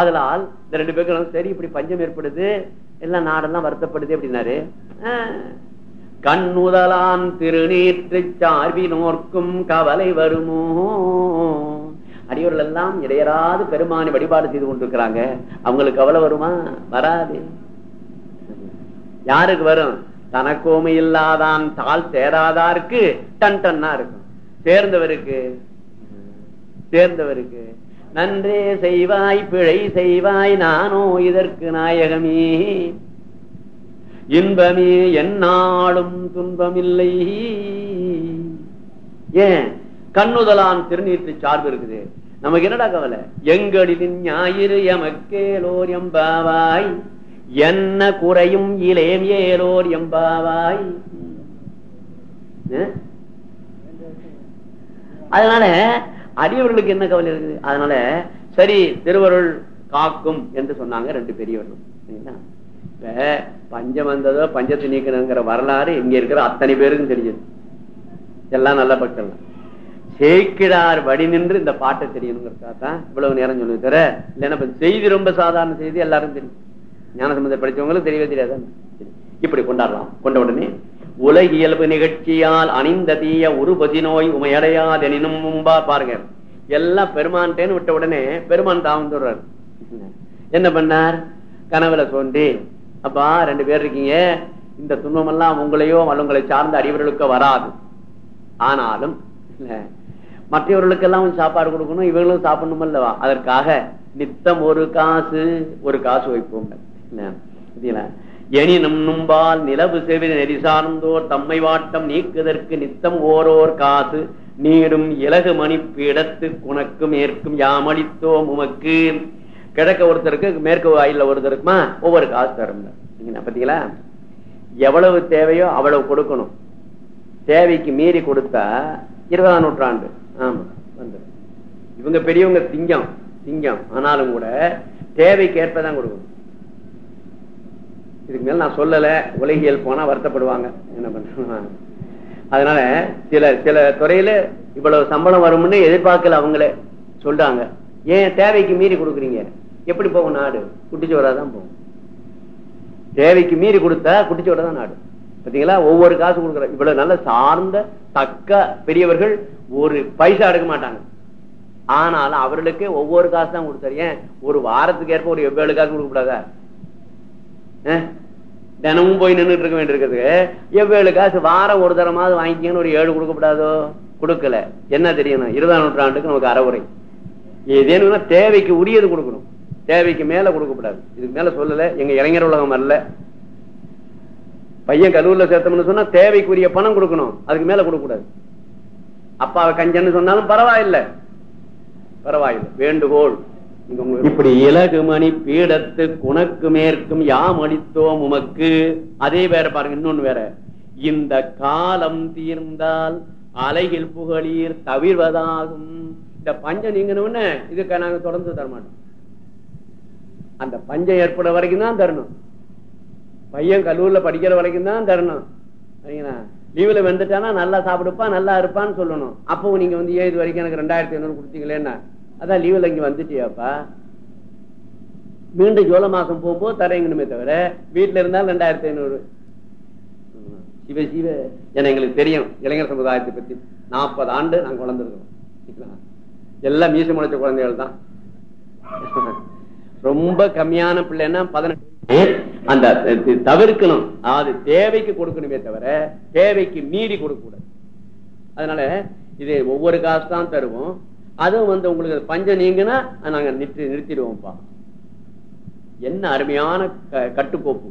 அதனால் இந்த ரெண்டு பேருக்கும் சரி இப்படி பஞ்சம் ஏற்படுது எல்லாம் நாடெல்லாம் வருத்தப்படுது அப்படின்னாரு கண்ணுதலான் திருநீற்று சார்பினோர்க்கும் கவலை வருமோ? அடியோர்கள் எல்லாம் இடையராது பெருமானை வழிபாடு செய்து கொண்டிருக்கிறாங்க. அவங்களுக்கு கவலை வருமா? வராது. யாருக்கு வரும்? தனக்கோமை இல்லாதான் தாள் சேராதாருக்கு டன் டன்னா இருக்கும். சேர்ந்தவருக்கு சேர்ந்தவருக்கு நன்றே செய்வாய் பிழை செய்வாய் நானோ இதற்கு நாயகமே. இன்பமே என்னாலும் துன்பமில்லை. ஏன்? கண்ணுதலான் திருநீற்று சார்பு இருக்குது. நமக்கு என்னடா கவலை? எங்களின் ஞாயிறு எமக்கேலோர் எம்பாவாய். என்ன குறையும் இளையம் ஏலோர் எம்பாவாய். அதனால அடியவர்களுக்கு என்ன கவலை இருக்குது? அதனால சரி திருவருள் காக்கும் என்று சொன்னாங்க ரெண்டு பெரியவர்கள். சரிங்களா? இப்ப பஞ்சம் வந்ததோ பஞ்சத்தை நீக்கணுங்கிற வரலாறு இங்க இருக்கிற அத்தனை பேருக்கும் தெரியுது. எல்லாம் நல்ல பக்தர்கள். சேக்கிடார் வடி நின்று இந்த பாட்டை தெரியணுங்கிறதுக்காக தான் இவ்வளவு நேரம் சொல்லி தர இல்லைன்னா செய்தி ரொம்ப சாதாரண செய்தி எல்லாரும் தெரியும். ஞானசம்பந்த படிச்சவங்களுக்கு தெரியவே தெரியாது. இப்படி கொண்டாடலாம். கொண்ட உடனே உலகியல்பு நிகழ்ச்சியால் அணிந்த தீய உருபதி நோய் உமையடையாதெனினும் முன்பா பாருங்க. எல்லாம் பெருமான்ட்டேன்னு விட்ட உடனே பெருமான் தான் என்ன பண்ணார்? கனவுல தோன்றி அப்பா ரெண்டு பேர் இருக்கீங்க. இந்த துன்பம் எல்லாம் உங்களையோ அல்ல உங்களை சார்ந்த அறிவர்களுக்கு வராது. ஆனாலும் இல்ல, மற்றவர்களுக்கெல்லாம் சாப்பாடு கொடுக்கணும் இவர்களும் சாப்பிடணும் அல்லவா? அதற்காக நித்தம் ஒரு காசு ஒரு காசு வைப்போங்க. எனினும் நும்பால் நிலவு செவி நெரிசார்ந்தோர் தம்மை வாட்டம் நீக்குதற்கு நித்தம் ஓரோர் காசு நீடும் இலகு மணி பீடத்து குணக்கும் ஏற்கும் யாமளித்தோம் உமக்கு. கிழக்க ஒருத்தருக்கு மேற்கு வாயில ஒருத்தருக்குமா? ஒவ்வொரு காசு தரும் பாத்தீங்களா? எவ்வளவு தேவையோ அவ்வளவு கொடுக்கணும். தேவைக்கு மீறி கொடுத்தா இருபதாம் நூற்றாண்டு. ஆமா வந்துடும். இவங்க பெரியவங்க திங்கம் திங்கம். ஆனாலும் கூட தேவைக்கு ஏற்பதான் கொடுக்கணும். இதுக்கு மேல நான் சொல்லல. உலகியல் போனா வருத்தப்படுவாங்க. என்ன பண்றாங்க அதனால சில சில துறையில இவ்வளவு சம்பளம் வரும்னு எதிர்பார்க்கல அவங்களே. சொல்றாங்க. ஏன் தேவைக்கு மீறி கொடுக்குறீங்க? எப்படி போகும் நாடு? குட்டிச்சோராதான் போகும். தேவைக்கு மீறி கொடுத்தா குட்டிச்சோரதான் நாடு. பாத்தீங்களா? ஒவ்வொரு காசு கொடுக்குற இவ்வளவு நல்ல சார்ந்த தக்க பெரியவர்கள் ஒரு பைசா எடுக்க மாட்டாங்க. ஆனாலும் அவர்களுக்கு ஒவ்வொரு காசு தான் கொடுத்தாரு. ஏன்? ஒரு வாரத்துக்கு ஏற்ப ஒரு எவ்வளவு காசு கொடுக்க கூடாதா? தினமும் போய் நின்றுட்டு இருக்க வேண்டியிருக்கிறது எவ்வளவு காசு வாரம் ஒரு தரமாவது வாங்கிக்கன்னு ஒரு ஏழு கொடுக்கப்படாதோ? கொடுக்கல. என்ன தெரியணும்? இருபதாம் நூற்றாண்டுக்கு நமக்கு அறவுரை. ஏதேனும்னா தேவைக்கு உரியது கொடுக்கணும். தேவைக்கு மேல கொடுக்கப்படாது. இதுக்கு மேல சொல்லல. எங்க இளைஞர் உலகம் அல்ல. பையன் கல்லூரில் சேர்த்தோம்னு சொன்னா தேவைக்குரிய பணம் கொடுக்கணும். அதுக்கு மேல கொடுக்கக்கூடாது. அப்பாவை கஞ்சன்னு சொன்னாலும் பரவாயில்லை. பரவாயில்லை. வேண்டுகோள். இப்படி இலகு மணி பீடத்து குணக்கு மேற்கும் யாம் அளித்தோம் உமக்கு. அதே வேற பாருங்க இன்னொன்னு வேற. இந்த காலம் தீர்ந்தால் அலையில் புகழீர் தவிர்வதாகும். இந்த பஞ்சம் நீங்கணும்னு இதுக்கு நாங்க தொடர்ந்து தரமாட்டோம். அந்த பஞ்சம் ஏற்பட வரைக்கும் தான் தரணும். பையன் கல்லூரில படிக்கிற வரைக்கும் தான் தரணும். சரிங்களா? லீவுல வந்துட்டானா நல்லா சாப்பிடுப்பா நல்லா இருப்பான்னு சொல்லணும். அப்பவும் நீங்க வந்து ஏன் இது வரைக்கும் எனக்கு ரெண்டாயிரத்தி ஐநூறு கொடுத்தீங்களேன்னா அதான் லீவுல இங்க வந்துட்டியாப்பா? மீண்டும் ஜூலை மாசம் போகும்போது தரேங்கணுமே தவிர வீட்டுல இருந்தாலும் ரெண்டாயிரத்தி ஐநூறு. சிவ சிவ ஏன்னா எங்களுக்கு தெரியும் இளைஞர் சமுதாயத்தை பத்தி. நாற்பது ஆண்டு நாங்க வளர்ந்துருக்கோம்? எல்லாம் மீச முளைச்ச குழந்தைகள் தான். ரொம்ப கம்மியான பிள்ளைன்னா பதினெட்டு. அந்த தவிர்க்கணும். அதாவது தேவைக்கு கொடுக்கணுமே தவிர தேவைக்கு மீறி கொடுக்க கூடாது அதனால இது ஒவ்வொரு காசு தான் தருவோம். அதுவும் வந்து உங்களுக்கு பஞ்சம் நீங்கன்னா நாங்க நிறுத்தி நிறுத்திடுவோம்ப்பா. என்ன அருமையான க- கட்டுக்கோப்பு.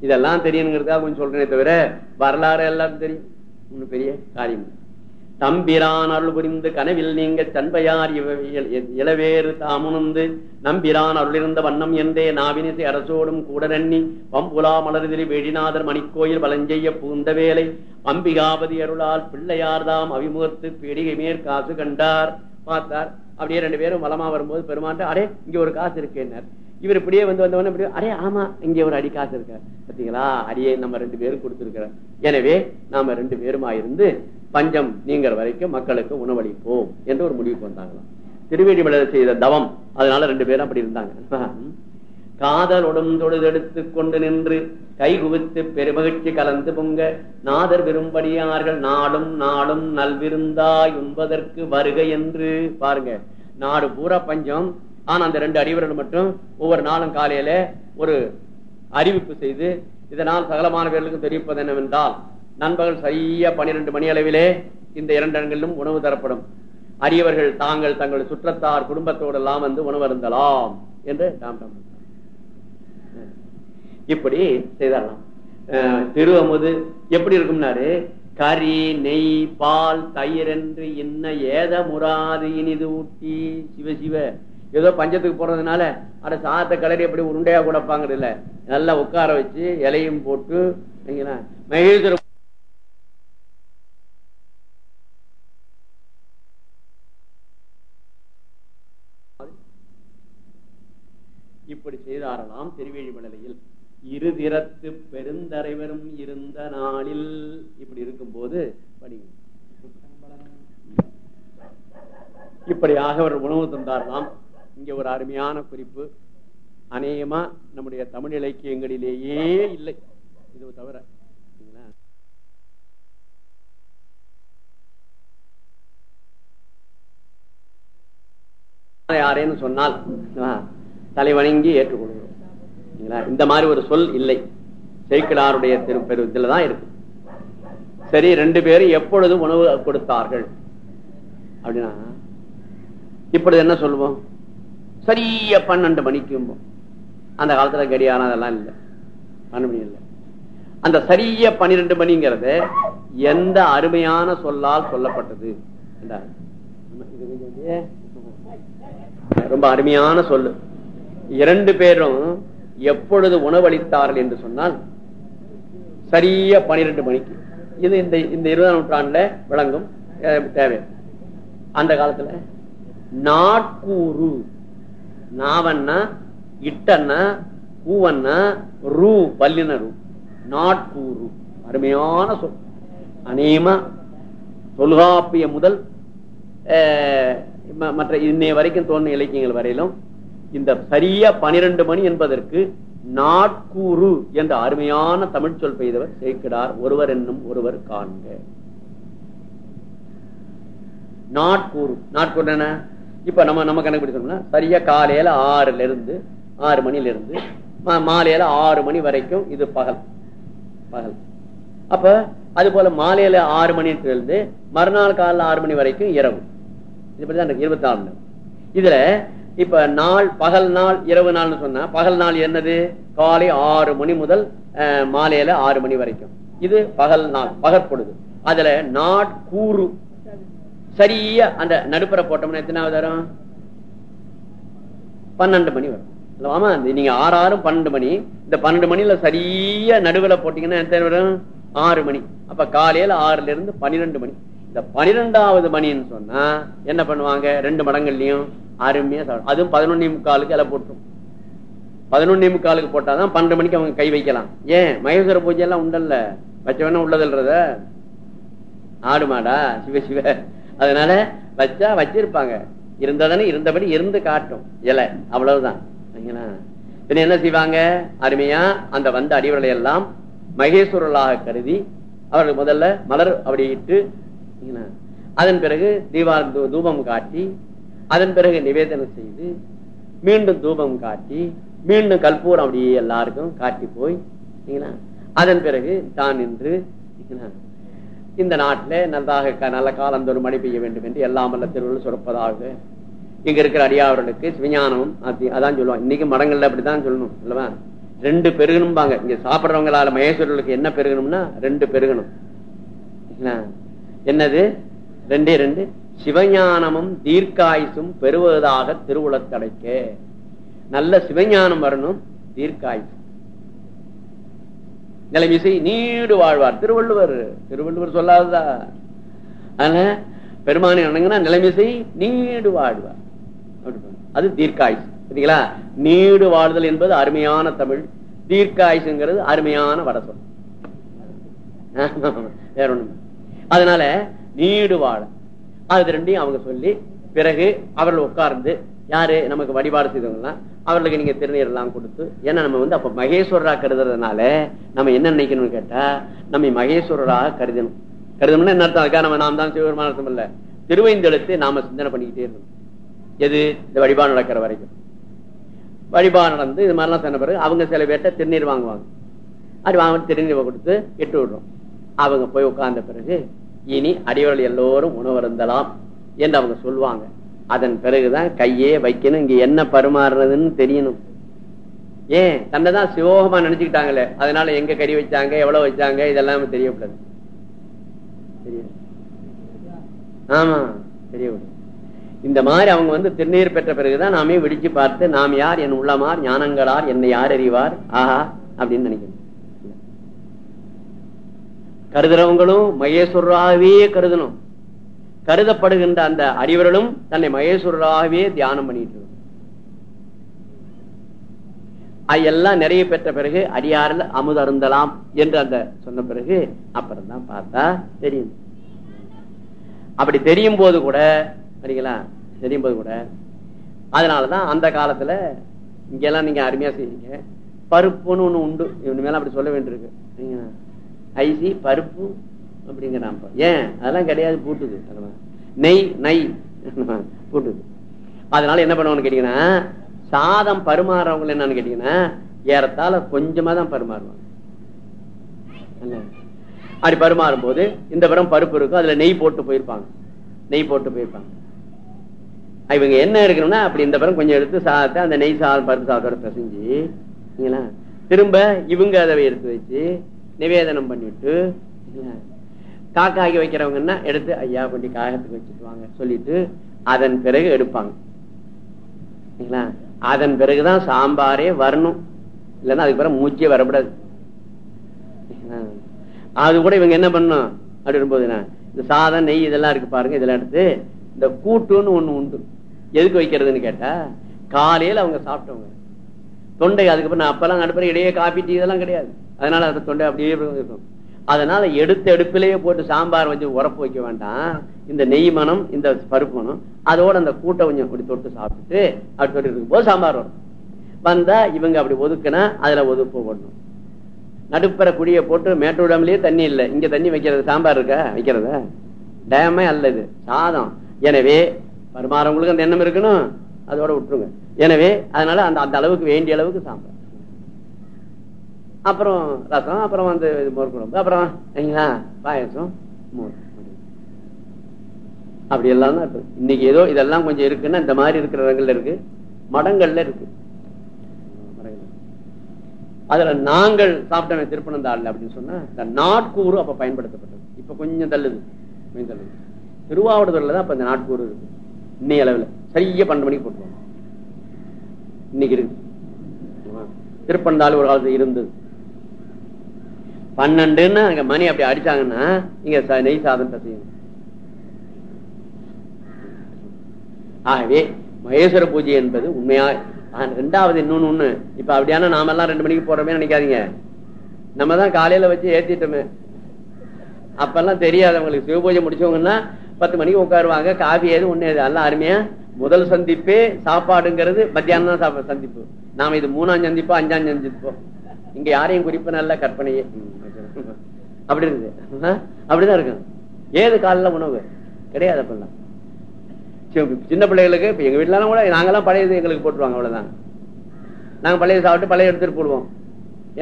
இதெல்லாம் தெரியணுங்கிறதா கொஞ்சம் சொல்றேனே தவிர வரலாறு எல்லாரும் தெரியும். ஒன்றும் பெரிய காரியம் இல்லை. தம்பிரான் அருள் புரிந்து கனவில் நீங்க சண்பையார் இள- இளவேறு தாமுணர்ந்து நம்பிரான் அருளிருந்த வண்ணம் என்றே நாவினிசை அரசோடும் கூட நன்னி. பம்புலா மலர்திரி வேடிநாதர் மணிக்கோயில் வலஞ்செய்ய பூந்த வேலை. அம்பிகாபதி அருளால் பிள்ளையார்தாம் அவிமுகத்து பீடிகை மேற் காசு கண்டார். பார்த்தார். அப்படியே ரெண்டு பேரும் வளமா வரும்போது பெருமாண்டு அடே இங்க ஒரு காசு இருக்கேன்னார். இவர் இப்படியே வந்து வந்தவொடனே இப்படியே அடே ஆமா இங்க ஒரு அடி காசு இருக்க. பாத்தீங்களா அடியே நம்ம ரெண்டு பேரும் கொடுத்துருக்கிறோம். எனவே நாம ரெண்டு பேருமா இருந்து பஞ்சம் நீங்கிற வரைக்கும் மக்களுக்கு உணவளிப்போம் என்று ஒரு முடிவுக்கு வந்தாங்களாம். திருவேடிமலை செய்த தவம் அதனால ரெண்டு பேரும் அப்படி இருந்தாங்க. காதலொடும் தொழுதெடுத்து கொண்டு நின்று கை குவித்து பெருமகிழ்ச்சி கலந்து பொங்க நாதர் விரும்படியார்கள் நாடும் நாடும் நல்விருந்தாய் உண்பதற்கு வருக என்று பாருங்க நாடு பூரா பஞ்சம் ஆனா அந்த ரெண்டு அடிவர்கள் மட்டும் ஒவ்வொரு நாளும் காலையில ஒரு அறிவிப்பு செய்து இதனால் சகலமான பேர்களுக்கும் தெரிவிப்பது என்னவென்றால் நண்பகல் சரியா பனிரெண்டு மணி அளவிலே இந்த இரண்டு இடங்களிலும் உணவு தரப்படும். அரியவர்கள் தாங்கள் தங்கள் சுற்றத்தார் குடும்பத்தோடு எல்லாம் வந்து உணவு அருந்தலாம் என்று டாம் இப்படி செய்தாரலாம். திருவமுது திரு அமுது எப்படி இருக்கும்னாரு? கறி நெய் பால் தயிர் என்று இன்ன ஏத முறாது இனிது ஊட்டி சிவ சிவ. ஏதோ பஞ்சத்துக்கு போறதுனால அட சாதத்தை கலரி எப்படி உருண்டையா கூடப்பாங்கிறது இல்ல நல்லா உட்கார வச்சு இலையும் போட்டு சரிங்களா? இப்படி செய்தாரலாம் திருவேழிமலையில் இருதிரத்து பெருந்தரைவரும் இருந்த நாளில். இப்படி இருக்கும்போது படிங்க இப்படியாக அவர் உணவு தந்தாரலாம். இங்க ஒரு அருமையான குறிப்பு. அநேகமா நம்முடைய தமிழ் இலக்கியங்களிலேயே இல்லை. இது தவிர யாரேன்னு சொன்னால் தலை வணங்கி ஏற்றுக்கொள்கிறோம். இந்த மாதிரி ஒரு சொல் இல்லை. சேக்கிலாருடைய திருப்பெருவத்தில் தான் இருக்கு. சரி ரெண்டு பேரும் எப்பொழுது உணவு கொடுத்தார்கள்? அப்படின்னா இப்பொழுது என்ன சொல்லுவோம்? சரியா பன்னெண்டு மணிக்கும் அந்த காலத்துல கடியாரம் அதெல்லாம் இல்லை. பன்னெண்டு மணி இல்லை அந்த சரியா பன்னிரெண்டு மணிங்கிறது எந்த அருமையான சொல்லால் சொல்லப்பட்டது? என்றார். ரொம்ப அருமையான சொல்லு. இரண்டு பேரும் எப்பொழுது உணவளித்தார்கள் என்று சொன்னால் சரியா பனிரெண்டு மணிக்கு. இது இந்த இந்த இருபதாம் நூற்றாண்டுல விளங்கும் தேவை. அந்த காலத்துல நாட்கூறு நாவண்ணா இட்டண்ணா பூவண்ணா ரூ பல்லின ரூ நாட்கூறு அருமையான சொல் அநேகமா தொல்காப்பிய முதல் மற்ற இன்னைய வரைக்கும் தோன்றிய இலக்கியங்கள் வரையிலும் இந்த சரியா பனிரெண்டு மணி என்பதற்கு நாட்கூறு என்ற அருமையான தமிழ் சொல் பெய்தவர் சேர்க்கிறார் ஒருவர் என்னும் ஒருவர் காண்க நாட்கூறு நாட்கூறு என்ன இப்ப நம்ம நம்ம கணக்கு பிடிச்சோம்னா சரியா காலையில ஆறுல இருந்து ஆறு மணில இருந்து மா- மாலையில ஆறு மணி வரைக்கும் இது பகல். பகல். அப்ப அது போல மாலையில ஆறு மணில இருந்து மறுநாள் காலைல ஆறு மணி வரைக்கும் இரவு. இது இருக்கு இருபத்தி நாலு இதுல இப்ப நாள் பகல் நாள் இரவு நாள்னு சொன்னா பகல் நாள் என்னது? காலை ஆறு மணி முதல் மாலையில ஆறு மணி வரைக்கும். இது பகல் நாள் பகற்பொழுது. அதுல நாட்கூறு சரியா அந்த நடுப்புற போட்டோம்னா எத்தனாவது வரும்? பன்னெண்டு மணி வரும். ஆமா இந்த நீங்க ஆறு ஆறும் பன்னெண்டு மணி இந்த பன்னெண்டு மணில சரியா நடுவில் போட்டீங்கன்னா எத்தனை வரும்? ஆறு மணி. அப்ப காலையில ஆறுல இருந்து பன்னிரெண்டு மணி. இந்த பனிரெண்டாவது மணின்னு சொன்னா என்ன பண்ணுவாங்க? ரெண்டு மடங்கள்லயும் அருமையா சாப்பிடும் அதுவும் பதினொன்னே முக்காலுக்கு இலை போட்டுரும். பதினொன்னே முக்காலுக்கு போட்டாதான் பன்னெண்டு மணிக்கு அவங்க கை வைக்கலாம். ஏன்? மகேஸ்வர பூஜை எல்லாம் உண்டல்ல. வச்ச வேணா உள்ளதுன்றத ஆடு மாடா சிவ சிவ. அதனால வச்சா வச்சிருப்பாங்க. இருந்ததானே இருந்தபடி இருந்து காட்டும். இலை அவ்வளவுதான். பின்ன என்ன செய்வாங்க? அருமையா அந்த வந்த அடிவர்களை எல்லாம் மகேஸ்வரர்களாக கருதி அவர்கள் முதல்ல மலர் அப்படி இட்டு அதன் பிறகு தீபா தூ- தூபம் காட்டி அதன் பிறகு நிவேதனம் செய்து மீண்டும் தூபம் காட்டி மீண்டும் கற்பூரம் அப்படியே எல்லாருக்கும் காட்டி போய் அதன் பிறகு தான் நின்று இந்த நாட்டிலே நல்லதாக க- நல்ல காலந்தோறும் மழை பெய்ய வேண்டும் என்று எல்லாம் வல்ல திருவள்ளுவர் சுரப்பதாக இங்க இருக்கிற அடியாவர்களுக்கு சிவஞானமும் அதான் சொல்லுவாங்க. இன்னைக்கு மடங்கள்ல அப்படித்தான் சொல்லணும் இல்லவா? ரெண்டு பெருகணும்பாங்க. இங்க சாப்பிடுறவங்களால மகேஸ்வரர்களுக்கு என்ன பெருகணும்னா ரெண்டு பெருகணும். என்ன? என்னது? ரெண்டே ரெண்டு. சிவஞானமும் தீர்க்காயுசும் பெறுவதாக திருவுளத்தடைக்க. நல்ல சிவஞானம் வரணும் தீர்க்காயுசு. நிலைமிசை நீடு வாழ்வார். திருவள்ளுவர் திருவள்ளுவர் சொல்லாததா? ஆனா பெருமானை வணங்கினா நிலைமிசை நீடு வாழ்வார். அது தீர்க்காயுசு சரிங்களா? நீடு வாழ்தல் என்பது அருமையான தமிழ். தீர்க்காயுசுங்கிறது அருமையான வட சொல். வேற ஒண்ணு அதனால நீடு வாழ. அது ரெண்டையும் அவங்க சொல்லி பிறகு அவர்கள் உட்கார்ந்து யாரு? நமக்கு வழிபாடு செய்தவங்கலாம் அவர்களுக்கு நீங்க திருநீர் எல்லாம் கொடுத்து ஏன்னா நம்ம வந்து அப்ப மகேஸ்வரரா கருதுறதுனால நம்ம என்ன நினைக்கணும்னு கேட்டா நம்ம மகேஸ்வரராக கருதணும். கருதணும்னா என்ன அர்த்தம்? அதுக்காக நம்ம நாம் தான் சிவபெருமான அர்த்தம் இல்ல. திருவைந்தெழுத்து நாம சிந்தனை பண்ணிக்கிட்டே இருக்கணும். எது? இந்த வழிபாடு நடக்கிற வரைக்கும். வழிபாடு நடந்து இது மாதிரிலாம் சொன்ன பிறகு அவங்க சில பேர்ட்ட திருநீர் வாங்குவாங்க. அது வாங்க திருநீர் கொடுத்து இட்டு விடுறோம். அவங்க போய் உட்கார்ந்த பிறகு இனி அடிவர்கள் எல்லோரும் உணவருந்தலாம் என்று அவங்க சொல்லுவாங்க. அதன் பிறகுதான் கையே வைக்கணும் இங்க என்ன பரிமாறுறதுன்னு தெரியணும். ஏன்? தன்னை தான் சிவோகமா நினைச்சுக்கிட்டாங்களே. அதனால எங்க கறி வச்சாங்க எவ்வளவு வச்சாங்க இதெல்லாம் தெரியக்கூடாது. ஆமா தெரியக்கூடாது. இந்த மாதிரி அவங்க வந்து திருநீர் பெற்ற பிறகுதான் நாமே விடிச்சு பார்த்து நாம் யார் என் உள்ளமார் ஞானங்களார் என்னை யார் அறிவார்? ஆஹா அப்படின்னு நினைக்கணும். கருதுறவங்களும் மகேஸ்வரராகவே கருதணும். கருதப்படுகின்ற அந்த அறிவர்களும் தன்னை மகேஸ்வரராகவே தியானம் பண்ணிட்டு அதெல்லாம் எல்லாம் நிறைய பெற்ற பிறகு அடியாரில் அமுது அருந்தலாம் என்று அந்த சொன்ன பிறகு அப்புறம் தான் பார்த்தா தெரியும். அப்படி தெரியும் போது கூட சரிங்களா? தெரியும் போது கூட அதனாலதான் அந்த காலத்துல இங்கெல்லாம் நீங்க அருமையா செய்வீங்க. பருப்புன்னு ஒண்ணு உண்டு. இவனு அப்படி சொல்ல வேண்டியிருக்கு. ஐசி பருப்பு அப்படிங்கிறான் ஏன்? அதெல்லாம் கிடையாது பூட்டுது. நெய் நெய். பூட்டுது. அதனால என்ன பண்ணுவோம்னு கேட்டீங்கன்னா சாதம் பருமாறவங்க என்னன்னு கேட்டீங்கன்னா ஏறத்தால கொஞ்சமா தான் பருமாறுவாங்க அப்படி பருமாறும் போது இந்த படம் பருப்பு இருக்கும் அதுல நெய் போட்டு போயிருப்பாங்க. நெய் போட்டு போயிருப்பாங்க. இவங்க என்ன இருக்கணும்னா அப்படி இந்த படம் கொஞ்சம் எடுத்து சாதத்தை அந்த நெய் சாதம் பருப்பு சாதத்தோட பிசைஞ்சு திரும்ப இவங்க அதை எடுத்து வச்சு நிவேதனம் பண்ணிட்டு காக்காக்கி வைக்கிறவங்கன்னா எடுத்து ஐயா கொஞ்சம் காகத்துக்கு வச்சுட்டு வாங்க சொல்லிட்டு அதன் பிறகு எடுப்பாங்க. அதன் பிறகுதான் சாம்பாரே வரணும். இல்லைன்னா அதுக்கு பிறகு மூச்சே வரக்கூடாது. அது கூட இவங்க என்ன பண்ணும் அப்படின்னு இந்த சாதம் நெய் இதெல்லாம் இருக்கு பாருங்க இதெல்லாம் எடுத்து இந்த கூட்டுன்னு ஒண்ணு உண்டு. எதுக்கு வைக்கிறதுன்னு கேட்டா காலையில அவங்க சாப்பிட்டவங்க. தொண்டை அதுக்கப்புறம் நான் அப்பெல்லாம் நடுப்புற இடையே காப்பி டீ இதெல்லாம் கிடையாது. அதனால அந்த தொண்டை அப்படியே இருக்கும். அதனால எடுத்த எடுப்பிலேயே போட்டு சாம்பார் வச்சு உரப்பு வைக்க வேண்டாம். இந்த நெய் மனம் இந்த பருப்பு மனம் அதோட அந்த கூட்டை கொஞ்சம் அப்படி தொட்டு சாப்பிட்டு அப்படி தொட்டு போது சாம்பார் வரும். வந்தா இவங்க அப்படி ஒதுக்குனா அதுல ஒதுப்பு போடணும் நடுப்புற குடியை போட்டு மேட்டூடாமலேயே தண்ணி இல்லை. இங்க தண்ணி வைக்கிறது சாம்பார் இருக்கா? வைக்கிறத? டேமே அல்ல இது. சாதம். எனவே பரிமாறவங்களுக்கு அந்த எண்ணம் இருக்கணும். அதோட விட்டுருங்க. எனவே அதனால அந்த அந்த அளவுக்கு வேண்டிய அளவுக்கு சாம்பார். அப்புறம் ரசம் அப்புறம் வந்து மோர் குழம்பு அப்புறம் பாயசம் மோர். அப்படி எல்லாம் தான் இருக்கு. இன்னைக்கு ஏதோ இதெல்லாம் கொஞ்சம் இருக்குன்னா இந்த மாதிரி இருக்கிற இடங்கள்ல இருக்கு. மடங்கள்ல இருக்கு. அதுல நாங்கள் சாப்பிட்டோமே திருப்பனந்தாள் அப்படின்னு சொன்னா இந்த நாட்கூறு அப்ப பயன்படுத்தப்பட்டது. இப்ப கொஞ்சம் தள்ளுது. கொஞ்சம் தள்ளுது. திருவாவூடுதுறையில தான் இப்ப இந்த நாட்கூறு இருக்கு. இன்னைய அளவுல. சரியா பன்னெண்டு மணிக்கு போட்டுருவாங்க. இன்னைக்கு இருக்கு. திருப்பந்தாள் ஒரு காலத்துல இருந்தது. பன்னெண்டுன்னு அங்க மணி அப்படி அடிச்சாங்கன்னா நீங்க நெய் சாதம் செய்யணும் ஆகவே மகேஸ்வர பூஜை என்பது உண்மையா ரெண்டாவது இன்னொன்னு ஒண்ணு. இப்ப அப்படியான நாம எல்லாம் ரெண்டு மணிக்கு போறோமே நினைக்காதீங்க. நம்ம தான் காலையில வச்சு ஏத்திட்டோமே. அப்பெல்லாம் தெரியாது அவங்களுக்கு சிவபூஜை முடிச்சவங்கன்னா பத்து மணிக்கு உட்காருவாங்க. காஃபி ஏது ஒண்ணு எல்லாம் அருமையா. முதல் சந்திப்பு சாப்பாடுங்கிறது மத்தியானம் தான் சந்திப்பு. நாம இது மூணாம் சந்திப்போ அஞ்சாம் சந்திப்போம் இங்க யாரையும் குறிப்பு நல்ல கற்பனையே. அப்படி இருக்குது. அப்படிதான் இருக்கு ஏது காலில் உணவு. கிடையாது அப்படிலாம் சின்ன பிள்ளைகளுக்கு இப்ப எங்க வீட்டிலாம் கூட நாங்கெல்லாம் பழையது எங்களுக்கு போட்டுருவாங்க அவ்வளவுதான். நாங்க பழைய சாப்பிட்டு பழைய எடுத்துட்டு போடுவோம்.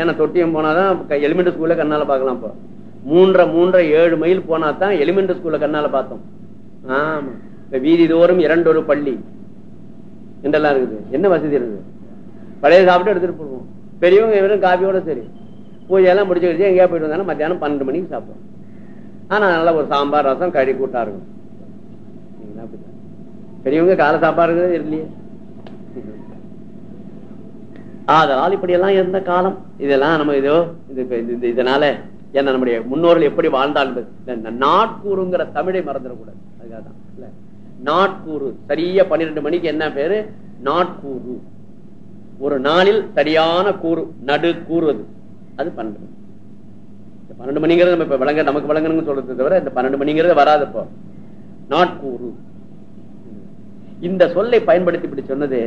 ஏன்னா தொட்டியம் போனாதான் எலிமெண்டரி ஸ்கூல்ல கண்ணால பாக்கலாம் இப்போ. மூன்றரை மூன்றரை ஏழு மைல் போனா தான் எலிமெண்டரி ஸ்கூல்ல கண்ணால பார்த்தோம். ஆமா. இப்ப வீதி தோறும் இரண்டொரு பள்ளி. என்றெல்லாம் இருக்குது. என்ன வசதி இருக்குது? பழைய சாப்பிட்டு எடுத்துட்டு போடுவோம். பெரியவங்க வெறும் காபியோட சரி. பூஜையெல்லாம் முடிச்சு கழிச்சு எங்கேயா போயிட்டு வந்தாலும் மத்தியானம் பன்னெண்டு மணிக்கு சாப்பிடுவோம். ஆனா நல்லா ஒரு சாம்பார் ரசம் கறி கூட்டா இருக்கும். பெரியவங்க காலை சாப்பாடு இல்லையே? அதனால் இப்படி எல்லாம் இருந்த காலம். இதெல்லாம் நம்ம இதோ இது இதனால என்ன நம்முடைய முன்னோர்கள் எப்படி வாழ்ந்தால் நாட்கூறுங்கிற தமிழை மறந்துடக்கூடாது. அதுக்காக தான் இல்ல? நாட்கூறு சரியா பன்னிரெண்டு மணிக்கு என்ன பேரு? நாட்கூறு. ஒரு நாளில் சரியான கூறு நடு கூறுவது அது பன்னெண்டு. பன்னெண்டு மணிங்கிறது நம்ம இப்ப விளங்க நமக்கு விளங்கணும்னு சொல்றது தவிர இந்த பன்னெண்டு மணிங்கிறது வராது இப்போ. நாட்கூறு இந்த சொல்லை பயன்படுத்தி இப்படி சொன்னது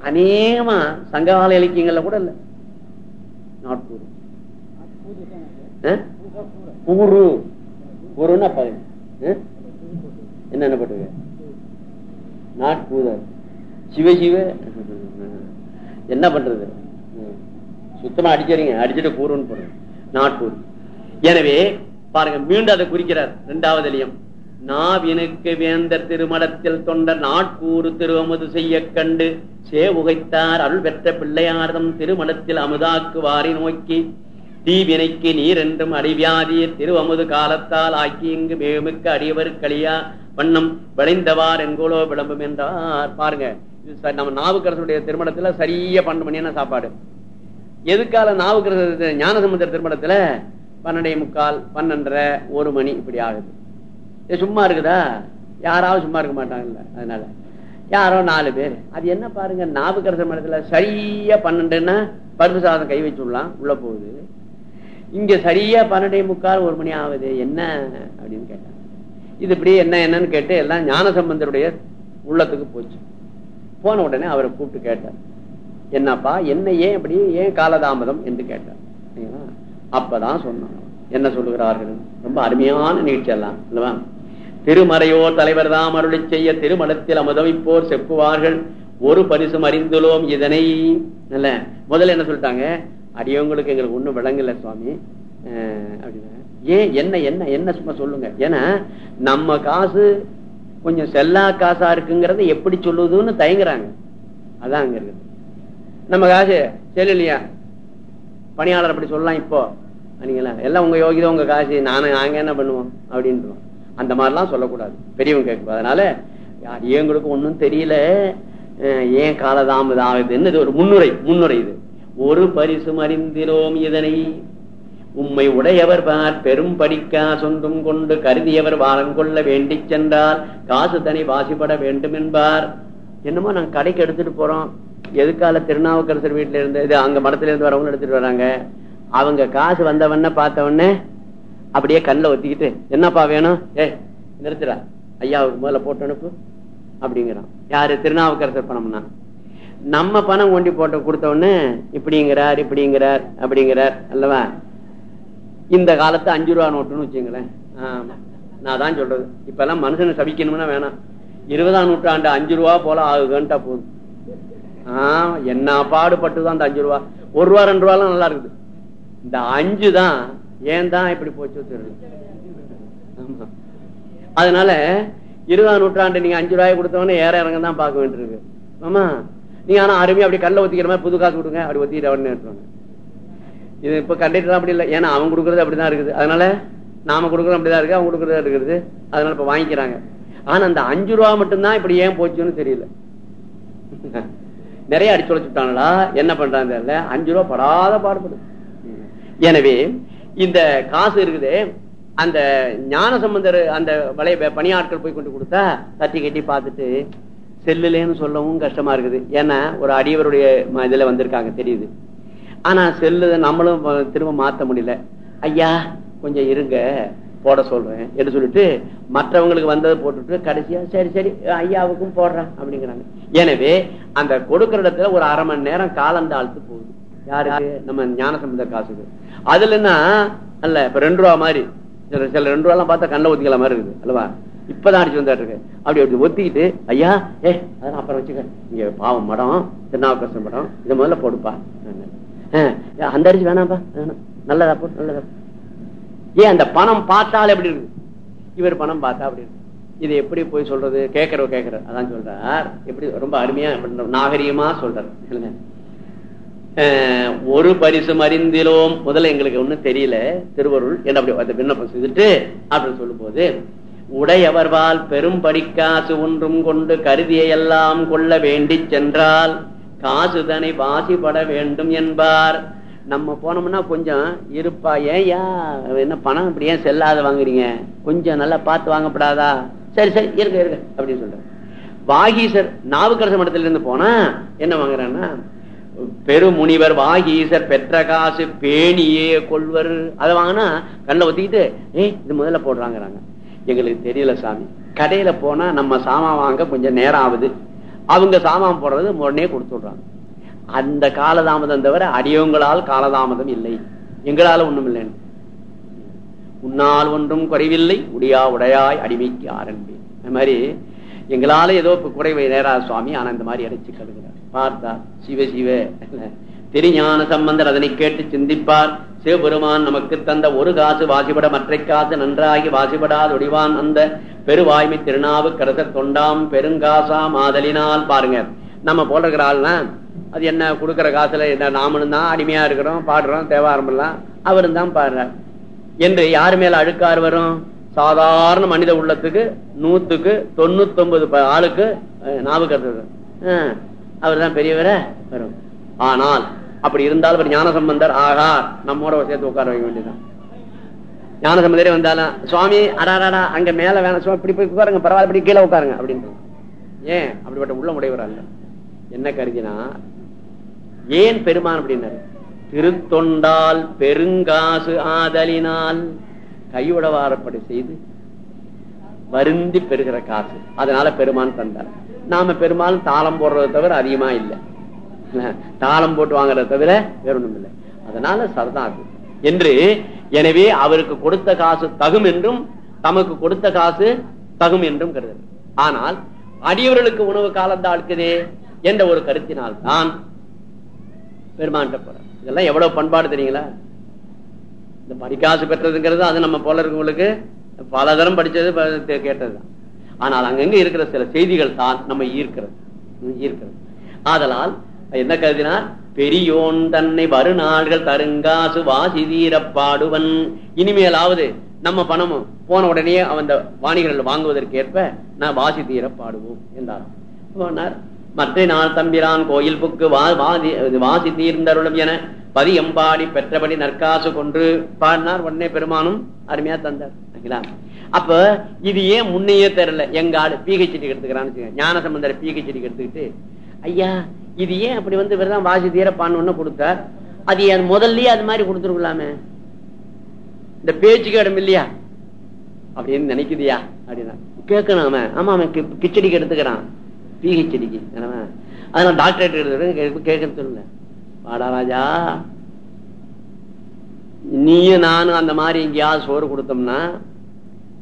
அநேகமா சங்ககால இலக்கியங்கள்ல கூட இல்ல. நாட்கூறு கூறு. கூறுன்னா பாருங்க அஹ்? என்னென்ன போட்டுருக்க? நாட்கூதர் சிவ சிவ. என்ன பண்றது? சுத்தமா அடிச்சறீங்க அடிச்சுட்டு கூறுன்னு போடுங்க. நாட்பூர் எனவே பாருங்க மீண்டும் அதை குறிக்கிறார். இரண்டாவது இலியம் நாவினுக்கு வேந்தர் திருமணத்தில் தொண்டர் நாட்கூறு திருவமுது செய்ய கண்டு சேவுகைத்தார் அருள் பெற்ற பிள்ளையார்தம் திருமணத்தில் அமுதாக்கு வாரி நோக்கி தீவினைக்கு நீர் என்றும் அடிவியாதிய திருவமுது காலத்தால் ஆக்கி இங்கு மேமிக்க அடியவர் களியா வண்ணம் விளைந்தவார் எங்கோலோ விளம்பும் என்றார். பாருங்க இது நம்ம நாவுக்கரசனுடைய திருமணத்துல சரியா பன்னெண்டு மணி என்ன சாப்பாடு. எதுக்கால நாவுக்கரசர் ஞானசமுத்திர திருமணத்துல பன்னெண்டே முக்கால் பன்னெண்டரை ஒரு மணி இப்படி ஆகுது. சும்மா இருக்குதா? யாராவது சும்மா இருக்க மாட்டாங்கல்ல அதனால. யாரோ நாலு பேர். அது என்ன பாருங்க நாவுக்கரசர் மடத்துல சரியா பன்னெண்டுன்னா பருப்பு சாதம் கை வச்சுடலாம் உள்ள போகுது. இங்க சரியா பன்னெண்டே முக்கால் ஒரு மணி ஆகுது. என்ன அப்படின்னு கேட்டாங்க இது இப்படி என்ன என்னன்னு கேட்டு எல்லாம் ஞானசம்பந்தருடைய உள்ளத்துக்கு போச்சு. போன உடனே அவரை கூப்பிட்டு கேட்டார். என்னப்பா என்ன ஏன் இப்படி ஏன் காலதாமதம் என்று கேட்டார். சரிங்களா? அப்பதான் சொன்னான் என்ன சொல்லுகிறார்கள்? ரொம்ப அருமையான நிகழ்ச்சி எல்லாம் இல்லவா? திருமறையோர் தலைவர் தாம் அருளி செய்ய திருமணத்தில் அமுதமிப்போர் செப்புவார்கள். ஒரு பரிசும் அறிந்துள்ளோம் இதனை. இல்ல முதல்ல என்ன சொல்லிட்டாங்க? அடியவங்களுக்கு எங்களுக்கு ஒண்ணும் விளங்கல சுவாமி. அப்படின்னா ஏன் என்ன என்ன என்ன சும்மா சொல்லுங்க. ஏன்னா நம்ம காசு கொஞ்சம் செல்லா காசா இருக்குங்கிறத எப்படி சொல்லுதுன்னு தயங்குறாங்க. அதான் அங்க இருக்குது. நம்ம காசு செல்லலையா பணியாளர் அப்படி சொல்லலாம் இப்போ. நீங்களா எல்லாம் உங்க யோகிதா உங்க காசு. நானும் நாங்க என்ன பண்ணுவோம்? அப்படின்றோம் அந்த மாதிரிலாம் சொல்லக்கூடாது. பெரியவங்க கேட்கும் அதனால யார் எங்களுக்கு ஒன்றும் தெரியல? ஏன் காலதாமதம் ஆகுதுன்னு இது ஒரு முன்னுரை முன்னுரை இது. ஒரு பரிசு அறிந்திரோம் இதனை. உம்மை உடையவர் பார். பெரும் படிக்கா சொந்தம் கொண்டு கருதியவர் வாரம் கொள்ள வேண்டிச் சென்றால் காசு தனி வாசிப்பட வேண்டும் என்பார் என்னமோ நாங்க கடைக்கு எடுத்துட்டு போறோம். எதுக்கால திருநாவுக்கரசர் வீட்டுல இருந்து இது அங்க மடத்துல இருந்து வரவங்க எடுத்துட்டு வராங்க? அவங்க காசு வந்தவன பார்த்தவொடனே அப்படியே கண்ணில் ஒத்திக்கிட்டு என்னப்பா வேணும்? ஏ நிறுத்துறா ஐயாவுக்கு முதல்ல போட்டு அனுப்பு அப்படிங்கிறான். யாரு? திருநாவுக்கரசர் பணம்னா. நம்ம பணம் கொண்டு போட்டு கொடுத்த உடனே இப்படிங்கிறார் இப்படிங்கிறார் அப்படிங்கிறார் அல்லவா? இந்த காலத்து அஞ்சு ரூபா நோட்டுன்னு வச்சுங்களேன். ஆமா. நான் தான் சொல்றது. இப்ப எல்லாம் மனுஷனை சபிக்கணும்னா வேணாம். இருபதாம் நூற்றாண்டு அஞ்சு ரூபா போல ஆகுகன்ட்டா போதும். ஆஹ் என்ன பாடுபட்டுதான் அந்த அஞ்சு ரூபா. ஒரு ரூபா ரெண்டு ரூபாலாம் நல்லா இருக்குது. இந்த அஞ்சு தான் ஏன் தான் இப்படி போச்சு தெரியல. ஆமா. அதனால இருபதாம் நூற்றாண்டு நீங்க அஞ்சு ரூபாய் கொடுத்தவொடனே ஏற இறங்க தான் பார்க்க வேண்டியிருக்கு. ஆமா. நீங்க ஆனா அருமையா அப்படி கல்ல ஒத்திக்கிற மாதிரி புது காசு கொடுங்க அப்படி ஒத்திக்கிட்ட அப்படின்னு இது இப்ப கண்டிட்டு அப்படி இல்லை. ஏன்னா அவன் கொடுக்கறது அப்படிதான் இருக்குது. அதனால நாம கொடுக்கறது அப்படிதான் இருக்கு அவங்க கொடுக்கறதா இருக்குது. அதனால இப்ப வாங்கிக்கிறாங்க. ஆனா அந்த அஞ்சு ரூபா மட்டும்தான் இப்படி ஏன் போச்சுன்னு தெரியல. நிறைய அடிச்சு உழைச்சுட்டாங்களா? என்ன பண்றாங்க தெரியல. அஞ்சு ரூபா படாத பாடுபடும் எனவே இந்த காசு இருக்குது. அந்த ஞான சம்பந்தர் அந்த வளைய பணியாட்கள் போய் கொண்டு கொடுத்தா தட்டி கட்டி பார்த்துட்டு செல்லுலேன்னு சொல்லவும் கஷ்டமா இருக்குது. ஏன்னா ஒரு அடியவருடைய ம- இதுல வந்திருக்காங்க தெரியுது. ஆனா செல்லு நம்மளும் திரும்ப மாத்த முடியல. ஐயா கொஞ்சம் இருங்க. போட சொல்றேன் என்று சொல்லிட்டு மற்றவங்களுக்கு வந்ததை போட்டுட்டு கடைசியா சரி சரி ஐயாவுக்கும் போடுறேன் அப்படிங்கிறாங்க. எனவே அந்த கொடுக்கிற இடத்துல ஒரு அரை மணி நேரம் காலம் தாழ்த்து போகுது. யாருக்கு? நம்ம ஞானசம்பந்தர் காசுக்கு. அதுலன்னா அல்ல இப்ப ரெண்டு ரூபா மாதிரி. சில சில ரெண்டு ரூபா எல்லாம் பார்த்தா கண்ணை ஒத்திக்கல மாதிரி இருக்குது அல்லவா? இப்பதான் அடிச்சு வந்துட்டு இருக்கு. அப்படி அப்படி ஒத்திக்கிட்டு ஐயா ஏ அதெல்லாம் அப்புறம் வச்சுக்க. இங்க பாவம் மடம் திருநாவுக்கரசன் மடம் இதை முதல்ல போடுப்பா. அந்த அரிசி வேணாம்ப்பா வேணாம். நல்லதா போ நல்லதா ஏன் அந்த பணம் பார்த்தால் எப்படி இருக்கு? இவர் பணம் பார்த்தா அப்படி இருக்கு. இது எப்படி போய் சொல்றது? கேட்கறவ கேட்கற அதான் சொல்றார். எப்படி ரொம்ப அருமையா நாகரிகமா சொல்றார். ஒரு பரிசு அறிந்திலோம் முதல்ல எங்களுக்கு ஒன்றும் தெரியல. திருவருள் என்ன அப்படி விண்ணப்பம் செய்துட்டு அப்படின்னு சொல்லும் போது உடையவர்வால் பெரும் படிக்காசு ஒன்றும் கொண்டு கருதிய எல்லாம் கொள்ள வேண்டி சென்றால் காசு தனை வாசிப்பட வேண்டும் என்பார். நம்ம போனோம்னா கொஞ்சம் இருப்பா. ஏன்யா என்ன பணம் இப்படி ஏன் செல்லாத வாங்குறீங்க? கொஞ்சம் நல்லா பார்த்து வாங்கப்படாதா? சரி சரி இருக்க இருக்க அப்படின்னு சொல்றேன் வாகீசர் நாவுக்கரச மடத்துல இருந்து போனா என்ன வாங்குறான்னா பெருமுனிவர் வாகீசர் பெற்ற காசு பேணியே கொள்வர். அதை வாங்கினா கண்ணில் ஒத்திக்கிட்டு ஏய் இது முதல்ல போடுறாங்கிறாங்க. எங்களுக்கு தெரியல சாமி. கடையில போனா நம்ம சாமான் வாங்க கொஞ்சம் நேரம் ஆகுது. அவங்க சாமான் போடுறது உடனே கொடுத்து விடுறாங்க. அந்த காலதாமதம் தவிர அடியவங்களால் காலதாமதம் இல்லை. எங்களால ஒன்றும் இல்லைன்னு உன்னால் ஒன்றும் குறைவில்லை உடையா உடையாய் அடிமைக்கு ஆரம்பி. அது மாதிரி எங்களால ஏதோ குறைவை நேரா சுவாமி ஆனா இந்த மாதிரி அடைச்சு கழுகிறார். பார்த்தா சிவ சிவ. திருஞான சம்பந்தர் அதனை கேட்டு சிந்திப்பார். சிவபெருமான் நமக்கு தந்த ஒரு காசு வாசிபட மற்ற காசு நன்றாகி வாசிபடாது ஒடிவான் அந்த பெருவாய்மை திருநாவு கரசர் தொண்டாம் பெருங்காசா மாதலினால். பாருங்க நம்ம போல இருக்கிறாள்னா அது என்ன கொடுக்கிற காசுல என்ன நாமளும் தான் அடிமையா இருக்கிறோம் பாடுறோம் தேவாரம் எல்லாம். அவரும் தான் பாடுறார். என்று யாரு மேல அழுக்காறு வரும்? சாதாரண மனித உள்ளத்துக்கு நூத்துக்கு தொண்ணூத்தி ஒன்பது ஆளுக்கு ஞாபகத்து அவர் தான் பெரியவர வரும். ஆனால் அப்படி இருந்தால் அவர் ஞான சம்பந்தர் ஆகா நம்மோட சேர்த்து உட்கார வைக்க வேண்டியதுதான். ஞான சம்பந்தரே வந்தாலும் சுவாமி அடாடாடா அங்க மேல வேணாம் சுவாமி இப்படி போய் உட்காருங்க பரவாயில்ல இப்படி கீழே உட்காருங்க அப்படின்னு ஏன்? அப்படிப்பட்ட உள்ள உடையவரா என்ன கருதினா ஏன் பெருமான் அப்படின்னாரு? திருத்தொண்டால் பெருங்காசு ஆதலினால் கையுடவாரப்படி செய்து வருந்தி பெறுகிற காசு. அதனால பெருமான் தந்தார். நாம பெருமாள் தாளம் போடுறதை தவிர அதிகமா இல்லை. தாளம் போட்டு வாங்குறத தவிர வேற ஒண்ணும் இல்லை அதனால சரதாகு என்று எனவே அவருக்கு கொடுத்த காசு தகும் என்றும் தமக்கு கொடுத்த காசு தகும் என்றும் கருது ஆனால் அடியவர்களுக்கு உணவு காலந்தாழ்க்குதே என்ற ஒரு கருத்தினால் தான் பெருமான்ட்ட போற இதெல்லாம் எவ்வளவு பண்பாடு தெரியுங்களா? இந்த படிக்காசு பெற்றதுங்கிறது அது நம்ம போல இருக்கவங்களுக்கு பல தரம் படிச்சது கேட்டதுதான். ஆனால் அங்கங்க இருக்கிற சில செய்திகள் தான் நம்ம ஈர்க்கிறது. ஈர்க்கிறது. ஆதலால் என்ன கருதினார்? பெரியோன் தன்னை வருநாள்கள் தருங்காசு வாசி தீரப்பாடுவன் இனிமேலாவது நம்ம பணமும் போன உடனே அந்த வாணிகர்கள் வாங்குவதற்கு ஏற்ப நான் வாசி தீர பாடுவோம் என்றார் மற்ற நாள் தம்பிரான் கோயில் புக்கு வாசி தீர்ந்தருளும் என பதியம்பாடி பெற்றபடி நற்காசு கொன்று பாடினார். உடனே பெருமானும் அருமையா தந்தார். அப்ப இது ஏன் முன்னையே தெரியல? எங்க ஆடு பிஹெச்டி எடுத்துக்கிறான்னு ஞான சம்பந்தர பிஹெச்டி எடுத்துக்கிட்டு ஐயா இது ஏன் அப்படி வந்து இவர்தான் வாசி தீர பாடணும்னு கொடுத்தார்? அது முதல்லயே அது மாதிரி கொடுத்துருக்கலாமே? இந்த பேச்சுக்கு இடம் இல்லையா? அப்படின்னு நினைக்குதியா? அப்படின்னா கேட்கணும் அவன். ஆமா அவன் கிச்சடிக்கு எடுத்துக்கிறான். பிஹெச்டிக்கு அதனால டாக்டரேட் எழுதுறது கேட்கறது சொல்லுங்க பாடா ராஜா. நீயும் நானும் அந்த மாதிரி எங்கேயாவது சோறு கொடுத்தோம்னா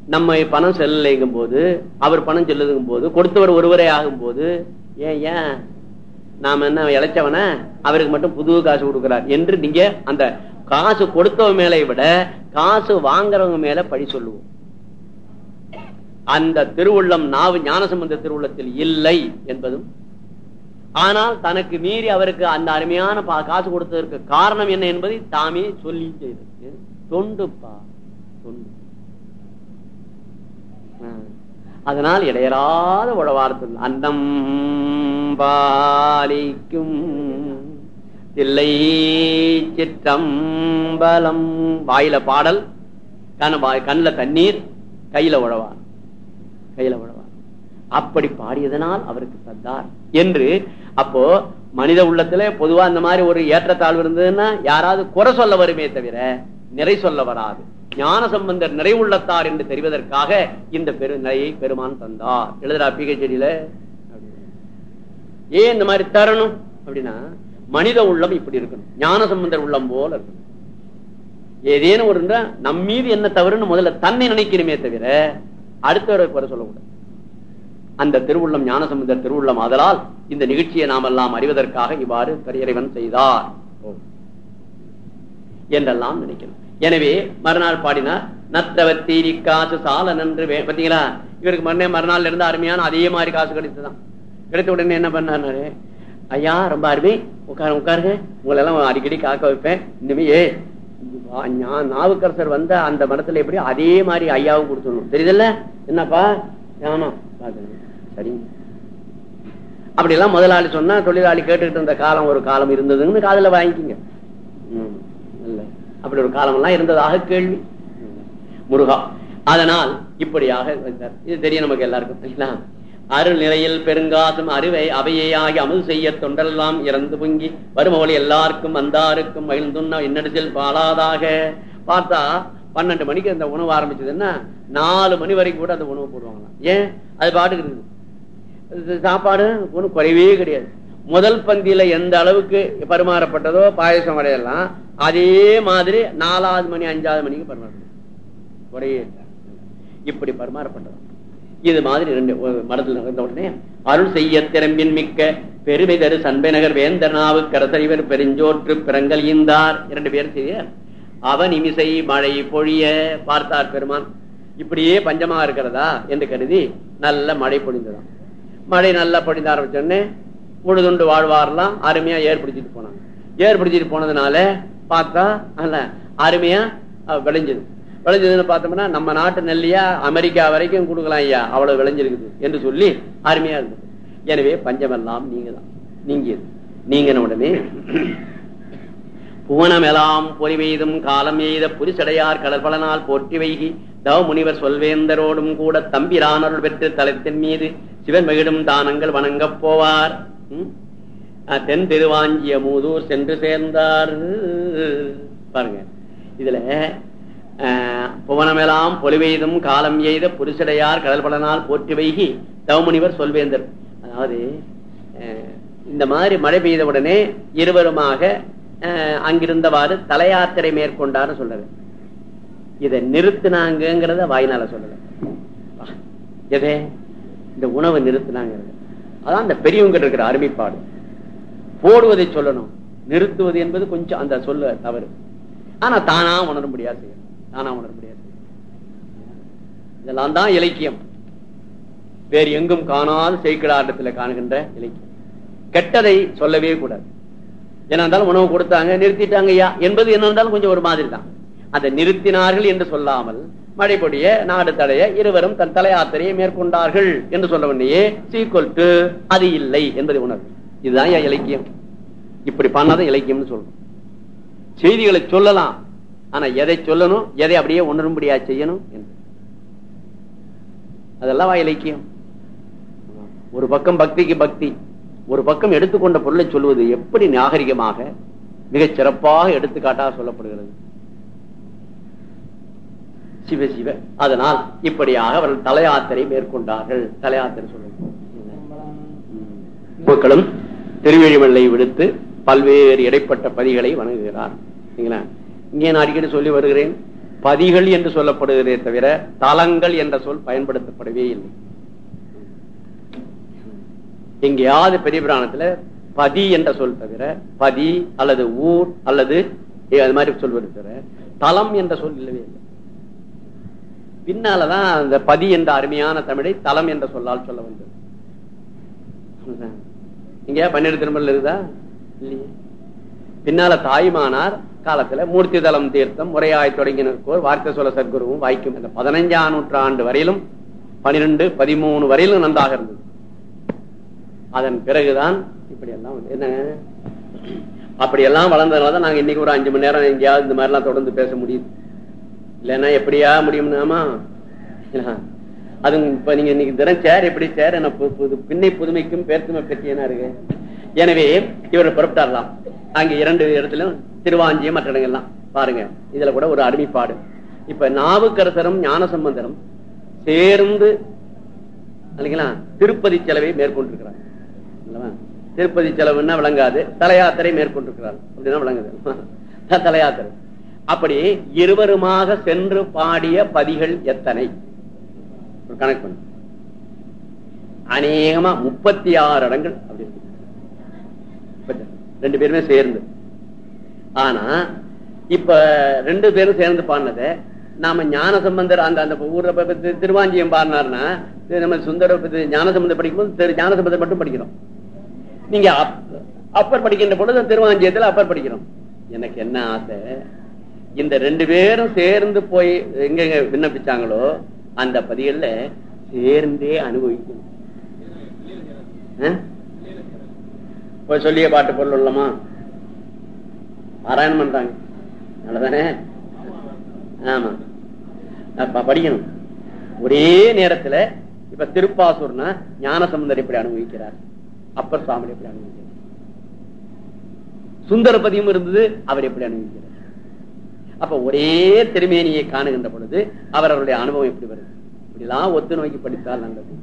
நம்ம பணம் செல்லலைங்கும் போது அவர் பணம் செல்லுதுங்கும் போது கொடுத்தவர் ஒருவரே ஆகும் போது ஏன் ஏன்? நாம என்ன இழைச்சவன? அவருக்கு மட்டும் புது காசு கொடுக்கிறார் என்று நீங்க அந்த காசு கொடுத்தவங்க மேலே விட காசு வாங்குறவங்க மேல பழி சொல்லுவோம். அந்த திருவுள்ளம் நாவு ஞானசம்பந்த திருவுள்ளத்தில் இல்லை என்பதும் ஆனால் தனக்கு மீறி அவருக்கு அந்த அருமையான காசு கொடுத்ததற்கு காரணம் என்ன என்பதை தாமே சொல்லி செய்து தொண்டுப்பா தொண்டு. அதனால் இடையராத உழவார்த்தல் அந்தம் பாலிக்கும் தில்லை சிற்றம்பலம். வாயில பாடல் கண்ணுல தண்ணீர் கையில உழவார் கையில விழுவார் அப்படி பாடியதனால் அவருக்கு தந்தார் என்று அப்போ மனித உள்ளத்துல பொதுவா இந்த மாதிரி ஒரு ஏற்றத்தாழ்வு இருந்ததுன்னா யாராவது குறை சொல்ல வருமே தவிர நிறை சொல்ல வராது. ஞான சம்பந்தர் நிறைவுள்ளத்தார் என்று தெரிவதற்காக இந்த பெரு நிலையை பெருமான் தந்தார். எழுதுறா பிகச்செடியில ஏன் இந்த மாதிரி தரணும் அப்படின்னா மனித உள்ளம் இப்படி இருக்கணும். ஞான சம்பந்தர் உள்ளம் போல இருக்கணும். ஏதேனும் ஒரு நம் மீது என்ன தவறுன்னு முதல்ல தன்னை நினைக்கணுமே தவிர அடுத்தவரை குறை சொல்லக்கூடாது. அந்த திருவுள்ளம் ஞானசமுதர் திருவுள்ளம் ஆதலால் இந்த நிகழ்ச்சியை நாம் எல்லாம் அறிவதற்காக இவ்வாறு பெரியறைவன் செய்தார். என்றெல்லாம் நினைக்கணும் எனவே மறுநாள் பாடினார் நத்தவத்தீரி காசு சால நன்று பாத்தீங்களா இவருக்கு மறுநாள் மறுநாள் இருந்து அருமையான அதே மாதிரி காசு கிடைத்துதான் கிடைத்த உடனே என்ன பண்ணாரு? ஐயா ரொம்ப அருமை. உட்காரு உட்காருங்க. உங்களை எல்லாம் அடிக்கடி காக்க வைப்பேன். இனிமே நாவுக்கரசர் வந்த அந்த மரத்துல எப்படி அதே மாதிரி ஐயாவும் கொடுத்துடணும். தெரியுதுல்ல? என்னப்பா? ஆமா சரி. அப்படி எல்லாம் முதலாளி சொன்னா தொழிலாளி கேட்டுக்கிட்டு இருந்த காலம் ஒரு காலம் இருந்ததுன்னு காதல வாங்கிக்கிங்க. இல்ல. அப்படி ஒரு காலம் எல்லாம் இருந்ததாக கேள்வி. முருகா. அதனால் இப்படியாக இது தெரியும் நமக்கு எல்லாருக்கும். அருள் நிலையில் பெருங்காசும் அருவை அவையாகி அமுது செய்ய தொண்டெல்லாம் இறந்து பொங்கி வருமவழி எல்லாருக்கும் வந்தாருக்கும் மகிழ்ந்துண்ண இன்னடிச்சில் பாலாதாக பார்த்தா பன்னெண்டு மணிக்கு அந்த உணவு ஆரம்பிச்சதுன்னா நாலு மணி வரைக்கும் கூட அந்த உணவு போடுவாங்களாம். ஏன்? அது பாட்டுக்கு இருக்குது. சாப்பாடு ஒன்றும் குறைவே கிடையாது. முதல் பந்தியில எந்த அளவுக்கு பரிமாறப்பட்டதோ பாயசம் வடையெல்லாம் அதே மாதிரி நாலாவது மணி அஞ்சாவது மணிக்கு பரிமாறப்படும் குறையே இல்லை. இப்படி பரிமாறப்பட்டது. இது மாதிரி ரெண்டு மடத்தில் நகர்ந்த உடனே அருள் செய்ய திறம்பின் மிக்க பெருமை தரு சண்பை நகர் வேந்தனாவு கரசறிவர் பெருஞ்சோற்று பிறங்கல் ஈந்தார். இரண்டு பேரும் செய்ய அவன் இமிசை மழை பொழிய பார்த்தார் பெருமான். இப்படியே பஞ்சமா இருக்கிறதா? என்று கருதி நல்ல மழை பொழிந்ததான் மழை நல்லா பொழிந்த ஆரம்பிச்சோடனே உழுதுண்டு வாழ்வாரெல்லாம் அருமையா ஏற்படுத்திட்டு போனாங்க. ஏற்படுத்திட்டு போனதுனால பார்த்தா அல்ல அருமையா விளைஞ்சது. விளைஞ்சதுன்னு பார்த்தோம்னா நம்ம நாட்டு நெல்லியா அமெரிக்கா வரைக்கும் கொடுக்கலாம் ஐயா. அவ்வளவு விளைஞ்சிருக்குது என்று சொல்லி அருமையா இருக்கு எனவே பஞ்சமெல்லாம் நீங்கதான். நீங்க நீங்கின உடனே புவனமெலாம் பொறிவெய்தும் காலம் எய்த புரிசடையார் கடற்பலனால் போற்றி வைகி தவ முனிவர் சொல்வேந்தரோடும் கூட தம்பிரானருள் பெற்று தலத்தின் மீது சிவன் மகிழும் தானங்கள் வணங்கப் போவார். தென் திருவாஞ்சிய மூதூர் சென்று சேர்ந்தார். பாருங்க. இதுல அஹ், புவனமெல்லாம் பொலிவெய்தும் காலம் எய்த புரிசடையார் கடற்பலனால் போற்றி வைகி தவமுனிவர் சொல்வேந்தர். அதாவது அஹ், இந்த மாதிரி மழை பெய்த உடனே இருவருமாக அஹ், அங்கிருந்தவாறு தலையாத்திரை மேற்கொண்டார்னு சொல்றது இதை நிறுத்தினாங்கிறத வாயினால சொல்லல. எதே இந்த உணவை நிறுத்தினாங்கிறது. அதான் அந்த பெரியவங்க இருக்கிற அருமைப்பாடு. போடுவதை சொல்லணும். நிறுத்துவது என்பது கொஞ்சம் அந்த சொல்ல தவறு. ஆனா தானா உணர முடியாது. செய்யணும். தானா உணர முடியாது. இதெல்லாம் தான் இலக்கியம். வேறு எங்கும் காணாத செய்கிடாட்டத்துல காணுகின்ற இலக்கியம். கெட்டதை சொல்லவே கூடாது. என்ன இருந்தாலும் உணவு கொடுத்தாங்க நிறுத்திட்டாங்க ஐயா என்பது என்ன இருந்தாலும் கொஞ்சம் ஒரு மாதிரி தான் அதை நிறுத்தினார்கள் என்று சொல்லாமல் மழை நாடு தடைய இருவரும் தன் தலையாத்திரையை மேற்கொண்டார்கள் என்று சொல்ல உடனே சீக்கொல்ட்டு அது இல்லை என்பதை உணர்வு இதுதான் இலக்கியம். இப்படி பண்ணாதான் இலக்கியம்னு சொல்றோம். செய்திகளை சொல்லலாம். ஆனா எதை சொல்லணும் எதை அப்படியே உணரும்படியா செய்யணும் என்று. அதெல்லாம் வா இலக்கியம். ஒரு பக்கம் பக்திக்கு பக்தி ஒரு பக்கம் எடுத்துக்கொண்ட பொருளை சொல்வது எப்படி நாகரிகமாக மிகச் சிறப்பாக எடுத்துக்காட்டாக சொல்லப்படுகிறது. சிவ சிவ அதனால் இப்படியாக அவர்கள் தலையாத்திரை மேற்கொண்டார்கள். தலையாத்திரை சொல்லுங்க மக்களும் திருவெழிமல்லை விடுத்து பல்வேறு இடைப்பட்ட பதிகளை வணங்குகிறார். சரிங்களா? இங்கே நான் அடிக்கடி சொல்லி வருகிறேன் பதிகள் என்று சொல்லப்படுகிறதே தவிர தலங்கள் என்ற சொல் பயன்படுத்தப்படவே இல்லை. எங்கேயாவது பெரிய புராணத்துல பதி என்ற சொல் தவிர பதி அல்லது ஊர் அல்லது அது மாதிரி சொல்வது தவிர தலம் என்ற சொல் இல்லவே இல்லை. பின்னாலதான் அந்த பதி என்ற அருமையான தமிழை தலம் என்ற சொல்லால் சொல்ல வந்தது. இங்கேயா பன்னிரு திருமணம் இருக்குதா? இல்லையே. பின்னால தாய்மானார் காலத்துல மூர்த்தி தளம் தீர்த்தம் முறையாய் தொடங்கினோர் வார்த்தை சொல்ல சத்குருவும் வாய்க்கும். இந்த பதினைஞ்சாம் நூற்றாண்டு வரையிலும் பனிரெண்டு பதிமூணு வரையிலும் நன்றாக இருந்தது. அதன் பிறகுதான் இப்படி எல்லாம் வந்து என்ன? அப்படி எல்லாம் வளர்ந்ததுனாலதான் நாங்க இன்னைக்கு ஒரு அஞ்சு மணி நேரம் எங்கேயாவது இந்த மாதிரி எல்லாம் தொடர்ந்து பேச முடியுது. இல்லைன்னா எப்படியா முடியும்னாமா? அது இப்ப நீங்க இன்னைக்கு தினம் சேர் எப்படி சேர் என்ன பு- புது பின்னை புதுமைக்கும் பேர்த்துமை பற்றியனா இருக்கு எனவே இவர் புறப்பட்டாரலாம். அங்க இரண்டு இடத்திலும் திருவாஞ்சியம் மற்ற இடங்கள்லாம். பாருங்க இதுல கூட ஒரு அருமைப்பாடு இப்ப நாவுக்கரசரும் ஞானசம்பந்தரும் சேர்ந்து இல்லைங்களா திருப்பதி செலவை மேற்கொண்டிருக்கிறார். திருப்பதி செலவுன்னா விளங்காது. தலையாத்திரை மேற்கொண்டிருக்கிறார். அப்படின்னா விளங்குது. தலையாத்திரை. அப்படி இருவருமாக சென்று பாடிய பதிகள் எத்தனை? ஒரு கணக்கு பண்ணு. அநேகமா முப்பத்தி ஆறு இடங்கள் அப்படி இருக்கு. ரெண்டு பேருமே சேர்ந்து. ஆனா இப்ப ரெண்டு பேரும் சேர்ந்து பாடினத நாம ஞான சம்பந்தர் அந்த அந்த ஊர்ல திருவாஞ்சியம் பாடினார்னா நம்ம சுந்தர ஞான சம்பந்தம் படிக்கும்போது ஞான சம்பந்தம் மட்டும் படிக்கிறோம். நீங்க அப்- அப்பர் படிக்கின்ற பொழுது திருவாஞ்சியத்துல அப்பர் படிக்கிறோம். எனக்கு என்ன ஆசை? இந்த ரெண்டு பேரும் சேர்ந்து போய் எங்க எங்க விண்ணப்பிச்சாங்களோ அந்த பதிகள்ல சேர்ந்தே அனுபவிக்கணும். போய் சொல்லிய பாட்டு பொருள் உள்ளமா பாராயணம் பண்றாங்க. நல்லதானே? ஆமா. அப்ப படிக்கணும். ஒரே நேரத்துல இப்ப திருப்பாசூர்னா ஞானசம்பந்தர் எப்படி அனுபவிக்கிறார்? அப்பர் சுவாமி எப்படி அனுபவிக்கிறார்? சுந்தரபதியும் இருந்தது அவர் எப்படி அனுபவிக்கிறார்? அப்ப ஒரே திருமேனியை காணுகின்ற பொழுது அவர் அவருடைய அனுபவம் எப்படி வருது? இப்படிலாம் ஒத்து நோக்கி படித்தால் நல்லது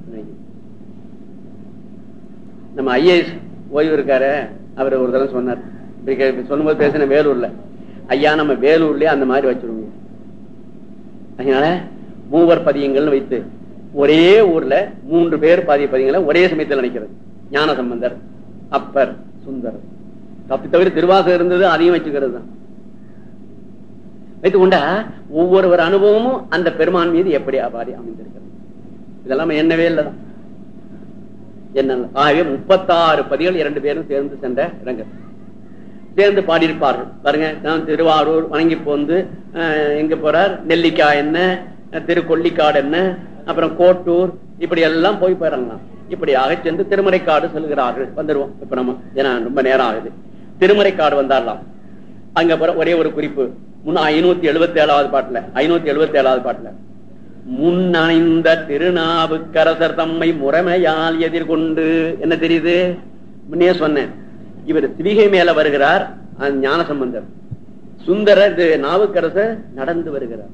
நம்ம ஐஏஎஸ் ஓய்வு இருக்காரு. அவர் ஒரு தடவை சொன்னார். சொல்லும்போது பேசின வேலூர்ல. ஐயா நம்ம வேலூர்லயே அந்த மாதிரி வச்சிருவோம். அதனால மூவர் பதியங்கள்னு வைத்து ஒரே ஊர்ல மூன்று பேர் பாதிய பதியங்களை ஒரே சமயத்தில் நினைக்கிறது. ஞான சம்பந்தர் அப்பர் சுந்தர். தப்பி தவிர திருவாசகம் இருந்தது அதையும் வச்சுக்கிறது தான். வைத்து கொண்டா ஒவ்வொருவர் அனுபவமும் அந்த பெருமான் மீது எப்படி அபாரி அமைந்திருக்கிறது? இதெல்லாம் என்னவே இல்லைதான். என்ன ஆகவே முப்பத்தாறு பதிகள் இரண்டு பேரும் சேர்ந்து சென்ற இடங்கள் சேர்ந்து பாடியிருப்பார்கள். பாருங்க நான் திருவாரூர் வணங்கி போந்து அஹ், எங்க போறார்? நெல்லிக்காய் என்ன திருக்கொல்லிக்காடு என்ன அப்புறம் கோட்டூர் இப்படி எல்லாம் போய் போயிடலாம். இப்படியாக சென்று திருமறைக்காடு செல்கிறார்கள். வந்துருவோம். இப்ப நம்ம ஏன்னா ரொம்ப நேரம் ஆகுது. திருமறைக்காடு வந்தாரலாம். அங்க போற ஒரே ஒரு குறிப்பு. முன்னா ஐநூத்தி எழுபத்தி ஏழாவது பாட்டுல ஐநூத்தி எழுபத்தி ஏழாவது பாட்டுல. முன்னணிந்த திருநாவுக்கரசர் தம்மை முறைமையால் எதிர்கொண்டு என்ன தெரியுது? முன்னே சொன்னேன். இவர் திரிகை மேல வருகிறார் ஞான சம்பந்தர். சுந்தரர் நாவுக்கரசர் நடந்து வருகிறார்.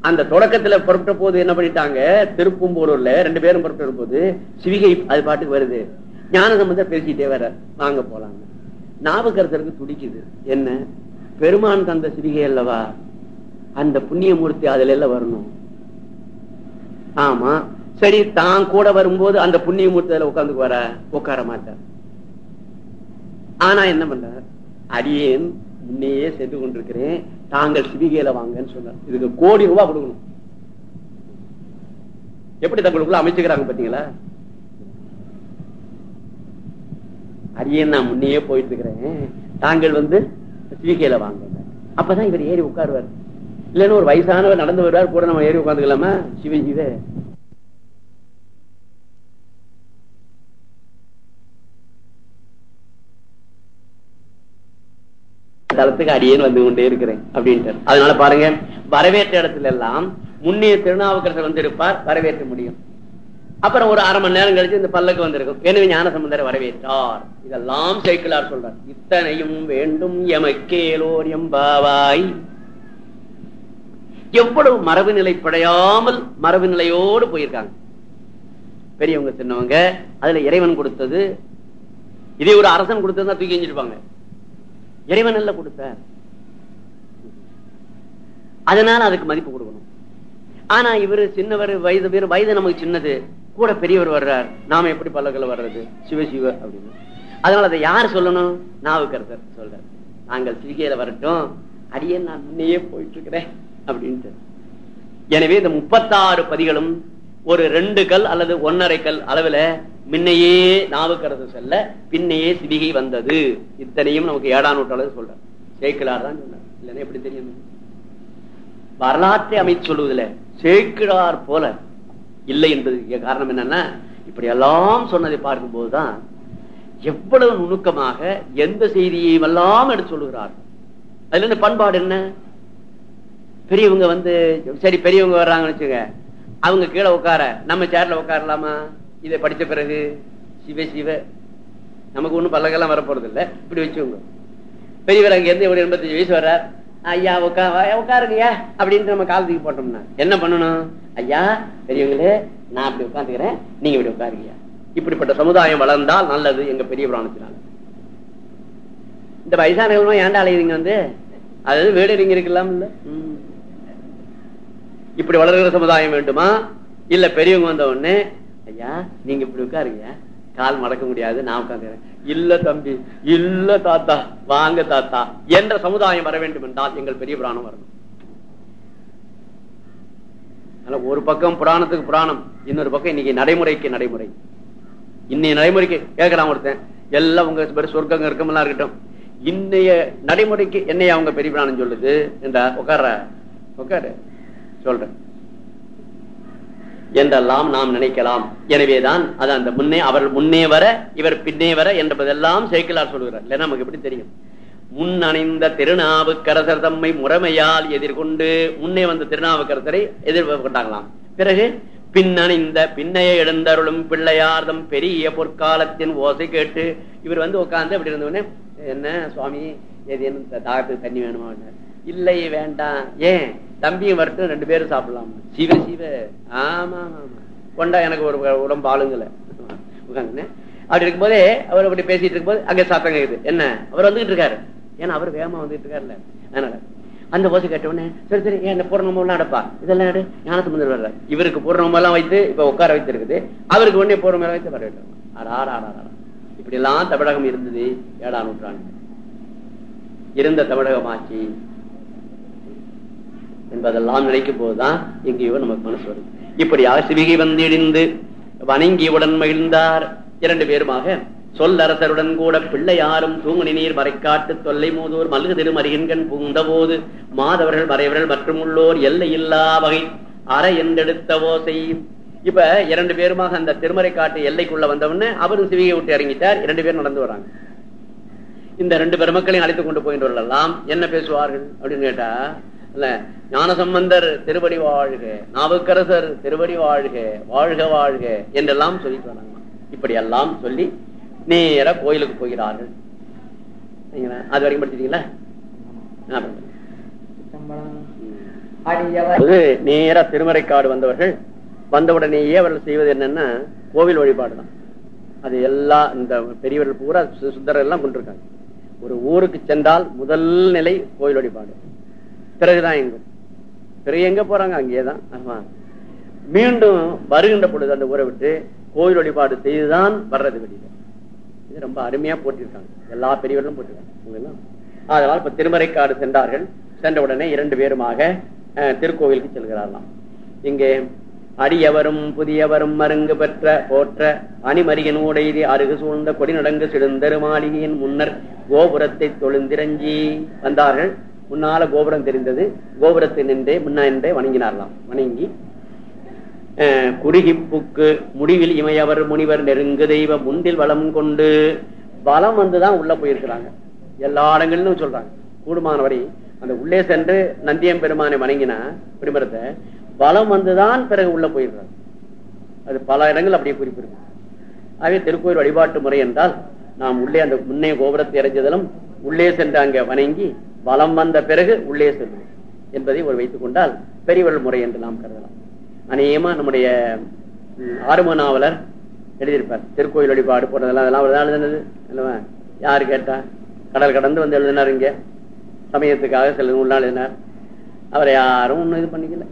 அந்த தொடக்கத்துல புறப்பட்ட போது என்ன பண்ணிட்டாங்க? திருப்பூம்பூரூர்ல ரெண்டு பேரும் புறப்பட்ட போது சிவிகை அது பாட்டுக்கு வருது. ஞான சம்பந்தர் பேசிட்டே வர வாங்க போலாங்க நாவுக்கரசருக்கு துடிக்குது. என்ன? பெருமான் தந்த சிவிகை அல்லவா? அந்த புண்ணியமூர்த்தி அதுல எல்லாம் வரணும். ஆமா. சரி தான் கூட வரும்போது அந்த புண்ணியமூர்த்தி அதுல உட்கார்ந்து வர உட்கார மாட்டார். ஆனா என்ன பண்றார்? அடியேன் முன்னையே சென்று கொண்டிருக்கிறேன். தாங்கள் சிவிகையில வாங்கன்னு சொன்னார். இதுக்கு கோடி ரூபாய் கொடுக்கணும். எப்படி தங்களுக்குள்ள அமைச்சுக்கிறாங்க பாத்தீங்களா? அரியன் நான் முன்னையே போயிட்டு இருக்கிறேன். தாங்கள் வந்து சிவிகையில வாங்க. அப்பதான் இவர் ஏறி உட்காருவார். இல்லைன்னு ஒரு வயசானவர் நடந்து வருவார் கூட நம்ம ஏறி உட்காந்துக்கலாமா சிவன் சிவே தளத்துக்கு அடியேன் வந்து கொண்டே இருக்கிறேன் அப்படின்ட்டு அதனால பாருங்க வரவேற்ற இடத்துல எல்லாம் முன்னே திருநாவுக்கரசர் வந்திருப்பார் வரவேற்ற முடியும். அப்புறம் ஒரு அரை மணி நேரம் கழிச்சு இந்த பல்லக்கு வந்திருக்கும். எனவே ஞான சம்பந்தரை வரவேற்றார். இதெல்லாம் சைக்கிளார் சொல்றார். இத்தனையும் வேண்டும் எமக்கேலோர் எம்பாவாய். எவ்வளவு மரபு நிலை படையாமல் மரபு நிலையோடு போயிருக்காங்க. பெரியவங்க சின்னவங்க அதுல இறைவன் கொடுத்தது இதே ஒரு அரசன் கொடுத்தது தூக்கி எஞ்சிருப்பாங்க இறைவன் அல்ல கொடுத்த. அதனால அதுக்கு மதிப்பு கொடுக்கணும். ஆனா இவரு சின்னவர் வயது பேர் வயது நமக்கு சின்னது. கூட பெரியவர் வர்றார். நாம எப்படி பல்லக்கில் வர்றது? சிவ சிவ அப்படின்னு. அதனால அதை யார் சொல்லணும்? நாவுக்கரசர் சொல்றார். நாங்கள் சிவிகையில வரட்டும். அடியே நான் முன்னையே போயிட்டு இருக்கிறேன். அப்படின்ட்டு. எனவே இந்த முப்பத்தாறு பதிகளும் ஒரு ரெண்டு கல் அல்லது ஒன்னரை கல் அளவுல முன்னையே நாவுக்கரசு செல்ல பின்னையே சிவிகை வந்தது. இத்தனையும் நமக்கு ஏழாம் நூற்றாளர் சொல்ற சேக்கிலார் தான் சொன்னார். இல்லைன்னா எப்படி தெரியும்? வரலாற்றை அமைத்து சொல்லுவதில்ல சேக்கிழார் போல இல்லை என்பதற்கு காரணம் என்னன்னா இப்படி எல்லாம் சொன்னதை பார்க்கும்போதுதான் எவ்வளவு நுணுக்கமாக எந்த செய்தியையும் எல்லாம் எடுத்து சொல்லுகிறார்கள். அதுல இருந்து பண்பாடு என்ன? பெரியவங்க வந்து சரி பெரியவங்க வர்றாங்கன்னு வச்சுங்க அவங்க கீழே உட்கார நம்ம சேர்ல உட்காரலாமா? இதை படிச்ச பிறகு சிவ சிவ. நமக்கு ஒண்ணும் பல்லக்கெல்லாம் வரப்போறது இல்லை இப்படி வச்சுங்க பெரியவர் அங்க இருந்து ஒரு எண்பத்தஞ்சு வயசு வர்றார்? ஐயா உட்கா உட்காருங்கய்யா அப்படின்னு நம்ம காலத்துக்கு போட்டோம்னா. என்ன பண்ணணும்? ஐயா பெரியவங்களே நான் அப்படி உட்காந்துக்கிறேன் நீங்க இப்படி உட்காருங்கய்யா இப்படிப்பட்ட சமுதாயம் வளர்ந்தால் நல்லது எங்க பெரிய புராணத்தினால இந்த வயசானவங்களும் ஏன்டா அலையுறீங்க வந்து? அதாவது வீடு இருக்கலாம் இல்ல? ம். இப்படி வளர்கிற சமுதாயம் வேண்டுமா? இல்ல பெரியவங்க வந்த உடனே ஐயா நீங்க இப்படி உட்காருங்க. கால் மடக்க முடியாது நான் உட்காந்துறேன் இல்ல தம்பி இல்ல தாத்தா வாங்க தாத்தா. என்ற சமுதாயம் வர வேண்டும் என்றால் எங்கள் பெரிய புராணம் வரணும். ஒரு பக்கம் புராணத்துக்கு புராணம் இன்னொரு பக்கம் இன்னைக்கு நடைமுறைக்கு நடைமுறை. இன்னைய நடைமுறைக்கு கேட்கலாம் ஒருத்தன். எல்லாம் உங்க பேர் சொர்க்கங்க இருக்கமெல்லாம் இருக்கட்டும். இன்னைய நடைமுறைக்கு என்னைய அவங்க பெரிய புராணம் சொல்லுது? என்றா உட்கார உட்காரு. சொல்றேன். என்றெல்லாம் நாம் நினைக்கலாம். எனவேதான் அது அந்த முன்னே அவர் முன்னே வர இவர் பின்னே வர என்பதெல்லாம் சேக்கிலார் சொல்கிறார். இல்ல நமக்கு எப்படி தெரியும்? முன் அணிந்த திருநாவுக்கரசர் தம்மை முறைமையால் எதிர்கொண்டு முன்னே வந்த திருநாவுக்கரசரை எதிர்கொண்டாங்களாம். பிறகு பின்னணிந்த பின்னைய எழுந்தருளும் பிள்ளையார்தம் பெரிய பொற்காலத்தின் ஓசை கேட்டு இவர் வந்து உட்கார்ந்து அப்படி இருந்தவொடனே என்ன சுவாமி எது என்ன தாகத்துக்கு தண்ணி வேணுமா? இல்லை வேண்டாம். ஏன்? தம்பியும் வரட்டும் ரெண்டு பேரும் சாப்பிடலாம். சிவ சிவ. ஆமா ஆமா கொண்டா எனக்கு ஒரு உடம்பு ஆளுங்கல. அப்படி இருக்கும்போதே அவர் அப்படி பேசிட்டு இருக்கும்போது அங்க சாத்தம் கேக்குது. என்ன? அவர் வந்துகிட்டு இருக்காரு. ஏன்னா அவர் வேகமா வந்துட்டு இருக்காருல்ல அதனால அந்த ஓசை கேட்ட உடனே சரி சரி ஏன் இந்த எல்லாம் அடப்பா? இதெல்லாம் எடு. ஞானத்து வர்ற இவருக்கு பூர்ணமெல்லாம் வைத்து இப்ப உட்கார வைத்திருக்குது. அவருக்கு உடனே பூர்ணமெல்லாம் வைத்து வர வேண்டும் இப்படி எல்லாம் தமிழகம் இருந்தது ஏழாம் நூற்றாண்டு. இருந்த தமிழகமாச்சு என்பதெல்லாம் நினைக்கும் போதுதான் எங்கேயோ நமக்கு மனசு வரும் இப்படியாக சிவிகை வந்திடிந்து வணங்கியுடன் மகிழ்ந்தார். இரண்டு பேருமாக சொல்லரசருடன் கூட பிள்ளையாரும் தூங்குனி நீர் மறைக்காட்டு தொல்லை மூதூர் மல்கு திருமறியன்கண் புகுந்த போது மாதவர்கள் மறைவர்கள் மற்றும் உள்ளோர் எல்லை இல்லா வகை அற என்றெடுத்த ஓசை. இப்ப இரண்டு பேருமாக அந்த திருமறை காட்டு எல்லைக்குள்ள வந்தவொடனே அவரும் சிவிகை விட்டு இறங்கிட்டார். இரண்டு பேரும் நடந்து வராங்க. இந்த ரெண்டு பெருமக்களையும் அழைத்து கொண்டு போயிட்டு வரலாம் என்ன பேசுவார்கள் அப்படின்னு கேட்டா இல்ல ஞானசம்பந்தர் திருவடி வாழ்க நாவுக்கரசர் திருவடி வாழ்க வாழ்க வாழ்க என்றெல்லாம் சொல்லிட்டு வராங்க. இப்படி எல்லாம் சொல்லி நேர கோயிலுக்கு போகிறார்கள். அது வரைக்கும் படிச்சிட்டீங்களா நேர திருமறைக்காடு வந்தவர்கள் வந்தவுடனேயே அவர்கள் செய்வது என்னன்னா கோவில் வழிபாடு தான். அது எல்லா இந்த பெரியவர்கள் பூரா சுந்தரர் எல்லாம் கொண்டிருக்காங்க. ஒரு ஊருக்கு சென்றால் முதல் நிலை கோயில் வழிபாடு. பிறகுதான் எங்கும் பிறகு எங்க போறாங்க? அங்கேதான். ஆமா. மீண்டும் வருகின்ற பொழுது அந்த ஊரை விட்டு கோயில் வழிபாடு செய்துதான் வர்றது வெளியில. இது ரொம்ப அருமையா போட்டிருக்காங்க எல்லா பெரியவர்களும் போட்டிருக்காங்க அதனால் இப்ப திருமறைக்காடு சென்றார்கள். சென்ற உடனே இரண்டு பேருமாக திருக்கோவிலுக்கு செல்கிறார்களாம். இங்கே அடியவரும் புதியவரும் மருங்கு பெற்ற போற்ற அணிமறியின் ஊடைதி அருகு சூழ்ந்த கொடிநடங்கு சிடுந்தரு மாளிகையின் முன்னர் கோபுரத்தை தொழுந்திரஞ்சி வந்தார்கள். முன்னால கோபுரம் தெரிந்தது. கோபுரத்தை நின்றே முன்னா நின்றே வணங்கினார்லாம் வணங்கி குறுகிப்புக்கு முடிவில் இமையவர் முனிவர் நெருங்கு தெய்வ முண்டில் வளம் கொண்டு பலம் வந்துதான் உள்ள போயிருக்கிறாங்க. எல்லா இடங்களிலும் சொல்றாங்க. கூடுமானவரை அந்த உள்ளே சென்று நந்தியம் பெருமானை வணங்கினா பிரிமரத்தை பலம் வந்துதான் பிறகு உள்ள போயிடுறாங்க அது பல இடங்கள் அப்படியே குறிப்பிடும் ஆகவே திருக்கோயில் வழிபாட்டு முறை என்றால் நாம் உள்ளே அந்த முன்னே கோபுரத்தை இறைஞ்சதிலும் உள்ளே சென்று அங்க வணங்கி பலம் வந்த பிறகு உள்ளே செல்வோம் என்பதை ஒரு வைத்துக் கொண்டால் பெரியவர்கள் முறை என்று நாம் கருதலாம். அநேகமா நம்முடைய ஆறும நாவலர் எழுதியிருப்பார். திருக்கோயில் வழிபாடு போடுறதெல்லாம் அதெல்லாம் அவர் எழுதினது இல்லவா யாரு கேட்டா? கடல் கடந்து வந்து எழுதினார் இங்க. சமயத்துக்காக சில நூல் எழுதினார். அவரை யாரும் ஒன்றும் இது பண்ணிக்கல.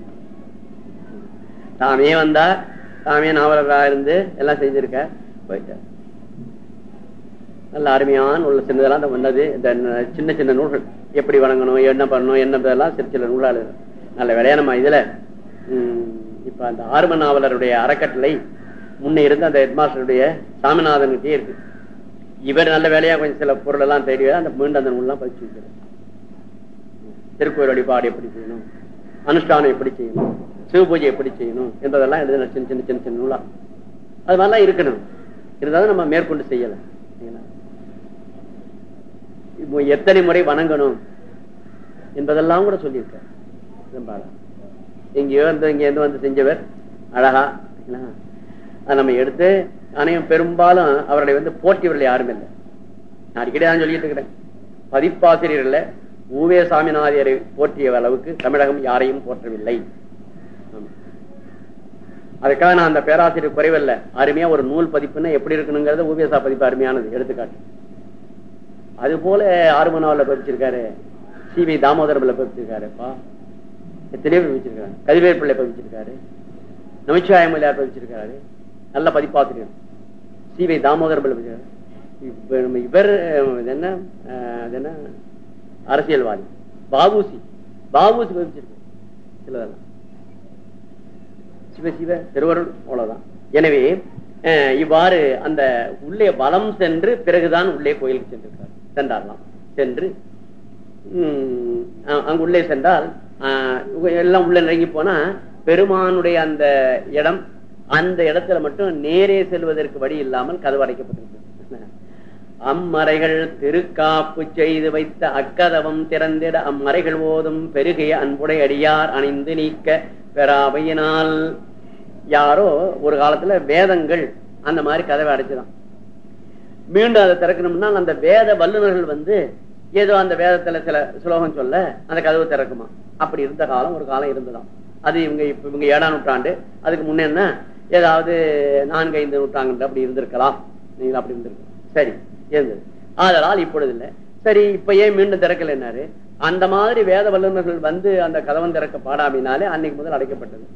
தாமே வந்தா தாமே நாவலராக இருந்து எல்லாம் செஞ்சிருக்க போயிட்டார். நல்ல அருமையான உள்ள சின்னதெல்லாம் அந்த வந்தது. இந்த சின்ன சின்ன நூல்கள். எப்படி வணங்கணும் என்ன பண்ணணும் என்ன சிறு சில சில நல்ல விளையா நம்ம இதுல. இப்ப அந்த ஆர்ம நாவலருடைய அறக்கட்டளை முன்னே இருந்து அந்த ஹெட்மாஸ்டருடைய சாமிநாதன்கிட்டே இருக்கு. இவர் நல்ல வேலையா கொஞ்சம் சில பொருள் எல்லாம் தேடி அந்த மீண்டும் அந்த நூல்லாம் பதிச்சு வைக்கிறார் திருக்கோயில் வழிபாடு எப்படி செய்யணும்? அனுஷ்டானம் எப்படி செய்யணும்? சிவ பூஜை எப்படி செய்யணும்? என்றதெல்லாம் எழுதின சின்ன சின்ன சின்ன சின்ன நூலா. அது மாதிரிலாம் இருக்கணும். இருந்தாலும் நம்ம மேற்கொண்டு செய்யலாம். எத்தனை முறை வணங்கணும் என்பதெல்லாம் கூட சொல்லியிருக்க எங்கேயோ இருந்து இங்க இருந்து வந்து செஞ்சவர் அழகா அதை நம்ம எடுத்து அனைவரும் பெரும்பாலும் அவர்களை வந்து போட்டியவர்கள் யாரும் இல்லை. நான் அடிக்கடி தான் சொல்லிட்டு இருக்கிறேன். பதிப்பாசிரியர்ல ஊவே சாமிநாதியரை போற்றிய அளவுக்கு தமிழகம் யாரையும் போற்றவில்லை. அதுக்காக நான் அந்த பேராசிரியர் குறைவல்ல. அருமையா ஒரு நூல் பதிப்புன்னா எப்படி இருக்கணுங்கிறத ஊவேசா பதிப்பு அருமையானது. எடுத்துக்காட்டு. அது போல ஆறுமனாவில் பதிச்சிருக்காரு. C V தாமோதரபில் பதிச்சிருக்காருப்பா. எத்தனையோ பதிச்சிருக்காரு கதிவேல் பிள்ளை பதிச்சிருக்காரு. நமச்சிவாய மொழியார் பதிச்சிருக்காரு. நல்ல பதிப்பாசிரியர் சி வி தாமோதரபில் பதிச்சிருக்காரு. இவர் என்ன என்ன? அரசியல்வாதி. பாபுசி. பாபுசி பதிச்சிருக்காரு. சிலதெல்லாம். சிவ சிவ திருவருள் அவ்வளவுதான். எனவே இவ்வாறு அந்த உள்ளே வலம் சென்று பிறகுதான் உள்ளே கோயிலுக்கு சென்றிருக்கார் சென்றாரலாம் சென்று அங்கு உள்ளே சென்றால் எல்லாம் உள்ள இறங்கி போனா பெருமானுடைய அந்த இடம் அந்த இடத்துல மட்டும் நேரே செல்வதற்கு வழி இல்லாமல் கதவு அடைக்கப்பட்டிருக்கு அம்மறைகள் திருக்காப்பு செய்து வைத்த அக்கதவம் திறந்திட அம்மறைகள் ஓதும் பெருகிய அன்புடை அடியார் அணிந்து நீக்க பெறாவையினால் யாரோ ஒரு காலத்துல வேதங்கள் அந்த மாதிரி கதவை அடைச்சுதான். மீண்டும் அதை திறக்கணும்னா அந்த வேத வல்லுநர்கள் வந்து ஏதோ அந்த வேதத்துல சில சுலோகம் சொல்ல அந்த கதவு திறக்குமா? அப்படி இருந்த காலம் ஒரு காலம் இருந்ததாம். அது இவங்க இப்ப இவங்க ஏழாம் நூற்றாண்டு. அதுக்கு முன்ன என்ன? ஏதாவது நான்கு ஐந்து நூற்றாண்டு அப்படி இருந்திருக்கலாம். நீங்கள் அப்படி இருந்திருக்கலாம். சரி இருந்தது. ஆதலால் இப்பொழுது இல்லை. சரி இப்ப ஏன் மீண்டும் திறக்கலைன்னாரு அந்த மாதிரி வேத வல்லுநர்கள் வந்து அந்த கதவன் திறக்க பாடாமினாலே அன்னைக்கு முதல் அடைக்கப்பட்டது.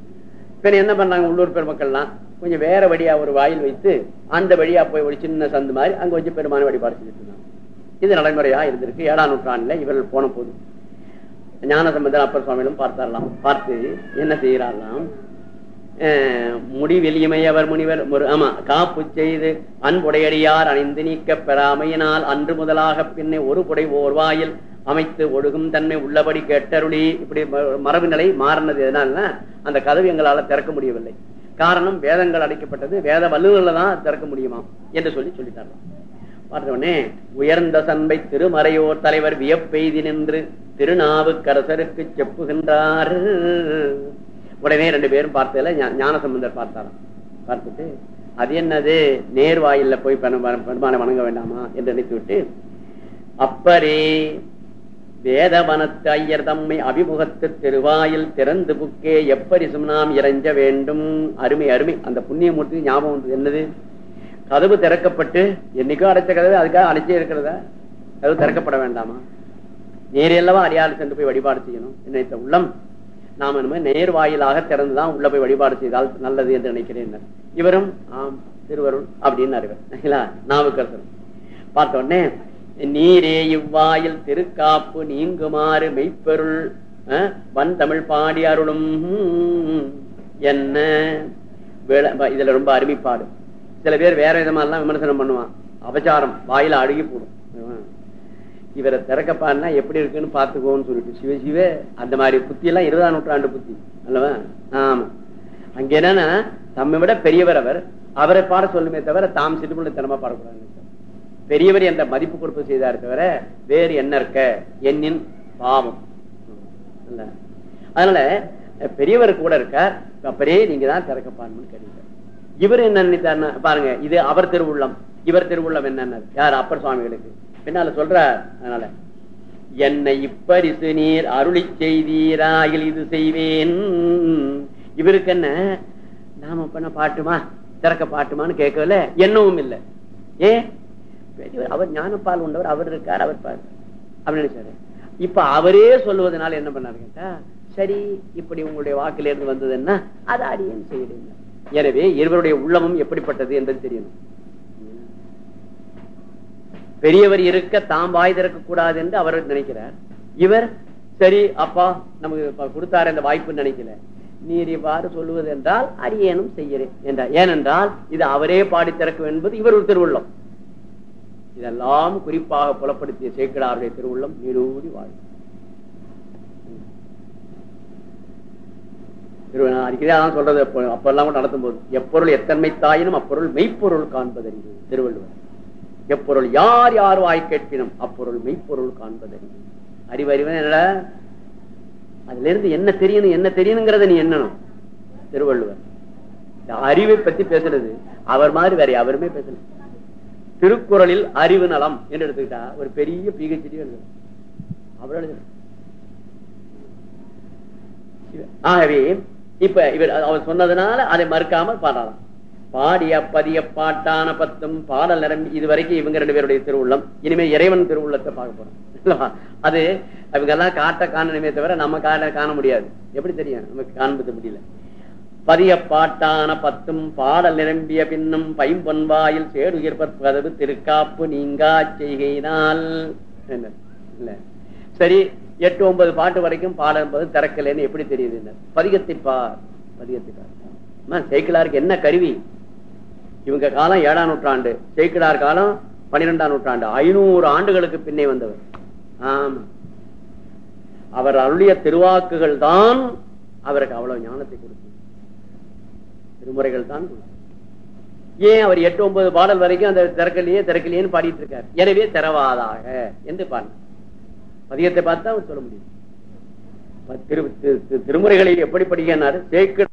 பின்ன என்ன பண்ணாங்க உள்ளூர் பெருமக்கள்லாம்? கொஞ்சம் வேற வழியா ஒரு வாயில் வைத்து அந்த வழியா போய் ஒரு சின்ன சந்து மாதிரி அங்க கொஞ்சம் பெருமான வழிபாடு செஞ்சுட்டு இருந்தாங்க. இது நடைமுறையா இருந்திருக்கு. ஏழாம் நூற்றாண்டுல இவர்கள் போன போது. ஞான சம்பந்தர் அப்பர் சுவாமியிலும் பார்த்தாரலாம். பார்த்து என்ன செய்யறாரலாம் முடி வெளியமையவர் முனிவர் ஆமா காப்பு செய்து அன்புடையடியார் அணிந்து நீக்க பெறாமையினால் அன்று முதலாக பின்னே ஒரு புடை ஓர் வாயில் அமைத்து ஒழுகும் தன்மை உள்ளபடி கேட்டருளி. இப்படி மரபு நிலை மாறினது எதனால அந்த கதவு எங்களால் திறக்க முடியவில்லை. காரணம் வேதங்கள் அடைக்கப்பட்டது வேத வல்லுநர்ல தான் திறக்க முடியுமா என்று சொல்லி சொல்லித்தரலாம் பார்த்தோடனே உயர்ந்த சண்பை திருமறையோர் தலைவர் வியப்பெய்தி நின்று திருநாவுக்கரசருக்கு செப்புகின்றார். உடனே ரெண்டு பேரும் பார்த்ததுல ஞான சம்பந்தர் பார்த்தாராம். பார்த்துட்டு அது என்னது? நேர்வாயில போய் பெருமானை வணங்க வேண்டாமா? என்று நினைத்து விட்டு அப்பரே வேதவனத்து ஐயர் தம்மை அபிமுகத்து திருவாயில் திறந்து புக்கே எப்படி நாம் இறைஞ்ச வேண்டும்? அருமை அருமை. அந்த புண்ணியமூர்த்தி ஞாபகம் என்னது? கதவு திறக்கப்பட்டு என்னைக்கும் அடைச்ச கதவு அதுக்காக அடைச்சே இருக்கிறதா? கதவு திறக்கப்பட வேண்டாமா? நேரெல்லவா அடியாறு சென்று போய் வழிபாடு செய்யணும். நினைத்த உள்ளம் நாம நம்ம நேர் வாயிலாக திறந்துதான் உள்ள போய் வழிபாடு செய்தால் நல்லது என்று நினைக்கிறேன் இவரும் ஆம் திருவருள் அப்படின்னு அறிவர். நாவுக்கரசர். பார்த்த உடனே நீரே இவ்வாயில் திருக்காப்பு நீங்குமாறு மெய்ப்பொருள் வன் தமிழ் பாடி அருளும். என்ன? இதுல ரொம்ப அருமைப்பாடு. சில பேர் வேற விதமா விமர்சனம் பண்ணுவான். அபச்சாரம் வாயில அழுகி போடும். இவரை திறக்கப்பாருனா எப்படி இருக்குன்னு பாத்துக்கோன்னு சொல்லிட்டு சிவ சிவ அந்த மாதிரி புத்தி எல்லாம் இருபதாம் நூற்றாண்டு புத்தி அல்லவா? ஆமா. அங்க என்னன்னா தம்மை விட பெரியவர் அவர் அவரை பாட சொல்லுமே தவிர தாம் சிறுமுள்ள தினமா பாடக்கூடாது பெரியவர் என்ற மதிப்பு கொடுப்பு செய்தார் தவிர வேறு என்ன இருக்க? என்னின் பாவம். அதனால பெரியவர் கூட இருக்கார். அப்படியே நீங்க தான் திறக்கப்பான்னு கேட்டீங்க இவர் என்ன நினைத்தார் பாருங்க இது அவர் திருவுள்ளம். இவர் திருவுள்ளம் என்னன்னு யார்? அப்பர் சுவாமிகளுக்கு. பின்னால சொல்றார் அதனால என்னை இப்பரிசு நீர் அருளி செய்தீராயில் இது செய்வேன். இவருக்கு என்ன? நாம பண்ண பாட்டுமா? திறக்க பாட்டுமான்னு கேட்கல? என்னவும் இல்லை. ஏ அவர் ஞானப்பால் உண்டவர் அவர் இருக்கார் அவர் பாரு. அப்படின்னு நினைச்சாரு. இப்ப அவரே சொல்லுவதனால என்ன பண்ணாரு கேட்டா சரி இப்படி உங்களுடைய வாக்குல இருந்து வந்ததுன்னா அதை அடியன் செய்யறீங்க எனவே இருவருடைய உள்ளமும் எப்படிப்பட்டது என்பது தெரியணும். பெரியவர் இருக்க தாம் வாய் திறக்க கூடாது என்று அவர் நினைக்கிறார். இவர் சரி அப்பா நமக்கு கொடுத்தாரு இந்த வாய்ப்பு நினைக்கல. நீர் இவ்வாறு சொல்லுவது என்றால் அரியேனும் செய்கிறேன் என்றார். ஏனென்றால் இது அவரே பாடி திறக்கும் என்பது இவர் ஒரு திருவுள்ளம். இதெல்லாம் குறிப்பாக புலப்படுத்திய சேக்கடாருடைய திருவுள்ளம் நீரூடி வாழும் அடிக்கடி சொல்றது அப்பெல்லாம் கூட நடத்தும் போது எப்பொருள் எத்தன்மை தாயினும் அப்பொருள் மெய்ப்பொருள் காண்பதறிவு திருவள்ளுவர். எப்பொருள் யார் யார் வாய் கேட்பினும் அப்பொருள் மெய்ப்பொருள் காண்பதறிவு. அறிவு அறிவு என்னடா? அதுல இருந்து என்ன தெரியணும் என்ன தெரியணுங்கிறத நீ என்னணும் திருவள்ளுவர். அறிவை பத்தி பேசுறது அவர் மாதிரி வேற யாருமே பேசணும் திருக்குறளில் அறிவு நலம் என்று எடுத்துக்கிட்டா ஒரு பெரிய பிஹெச்டி எழுது ஆகவே இப்ப இவர் அவர் சொன்னதுனால அதை மறுக்காமல் பாடலாம். பாடிய பதிய பாட்டான பத்தும் பாடல் நிரம்பி இது வரைக்கும் இவங்க ரெண்டு பேருடைய திருவுள்ளம். இனிமே இறைவன் திருவுள்ளத்தை பார்க்க போறோம். அது அவங்க எல்லாம் காட்ட காணணுமே தவிர நம்ம காட்ட காண முடியாது. எப்படி தெரியும்? நமக்கு காண்பது முடியல. பதியப்பாட்டான பத்தும் பாடல் நிரம்பிய பின்னும் பைம்பொன்வாயில் சேடுயிர் பற்பதவு திருக்காப்பு நீங்கா செய்கையினால். இல்ல. சரி எட்டு ஒன்பது பாட்டு வரைக்கும் பாடல் என்பது திறக்கலைன்னு எப்படி தெரியுது பதிகத்தை பார் பதிகத்தை பார் சேக்கிலாருக்கு என்ன கருவி? இவங்க காலம் ஏழாம் நூற்றாண்டு. சேக்கிடார் காலம் பன்னிரெண்டாம் நூற்றாண்டு. ஐநூறு ஆண்டுகளுக்கு பின்னே வந்தவர். ஆமா. அவர் அருளிய திருவாக்குகள் தான் அவருக்கு அவ்வளவு ஞானத்தை கொடுத்தது. திருமுறைகள் தான் ஏன் அவர் எட்டு ஒன்பது பாடல் வரைக்கும் அந்த திறக்கலையே திறக்கலையேன்னு பாடிட்டு இருக்காரு? எனவே திறவாதாக என்று பாருங்க பதியத்தை பார்த்தா அவர் சொல்ல முடியும். திருமுறைகளில் திருமுறைகளை எப்படி படிக்கிறார்? சேர்க்க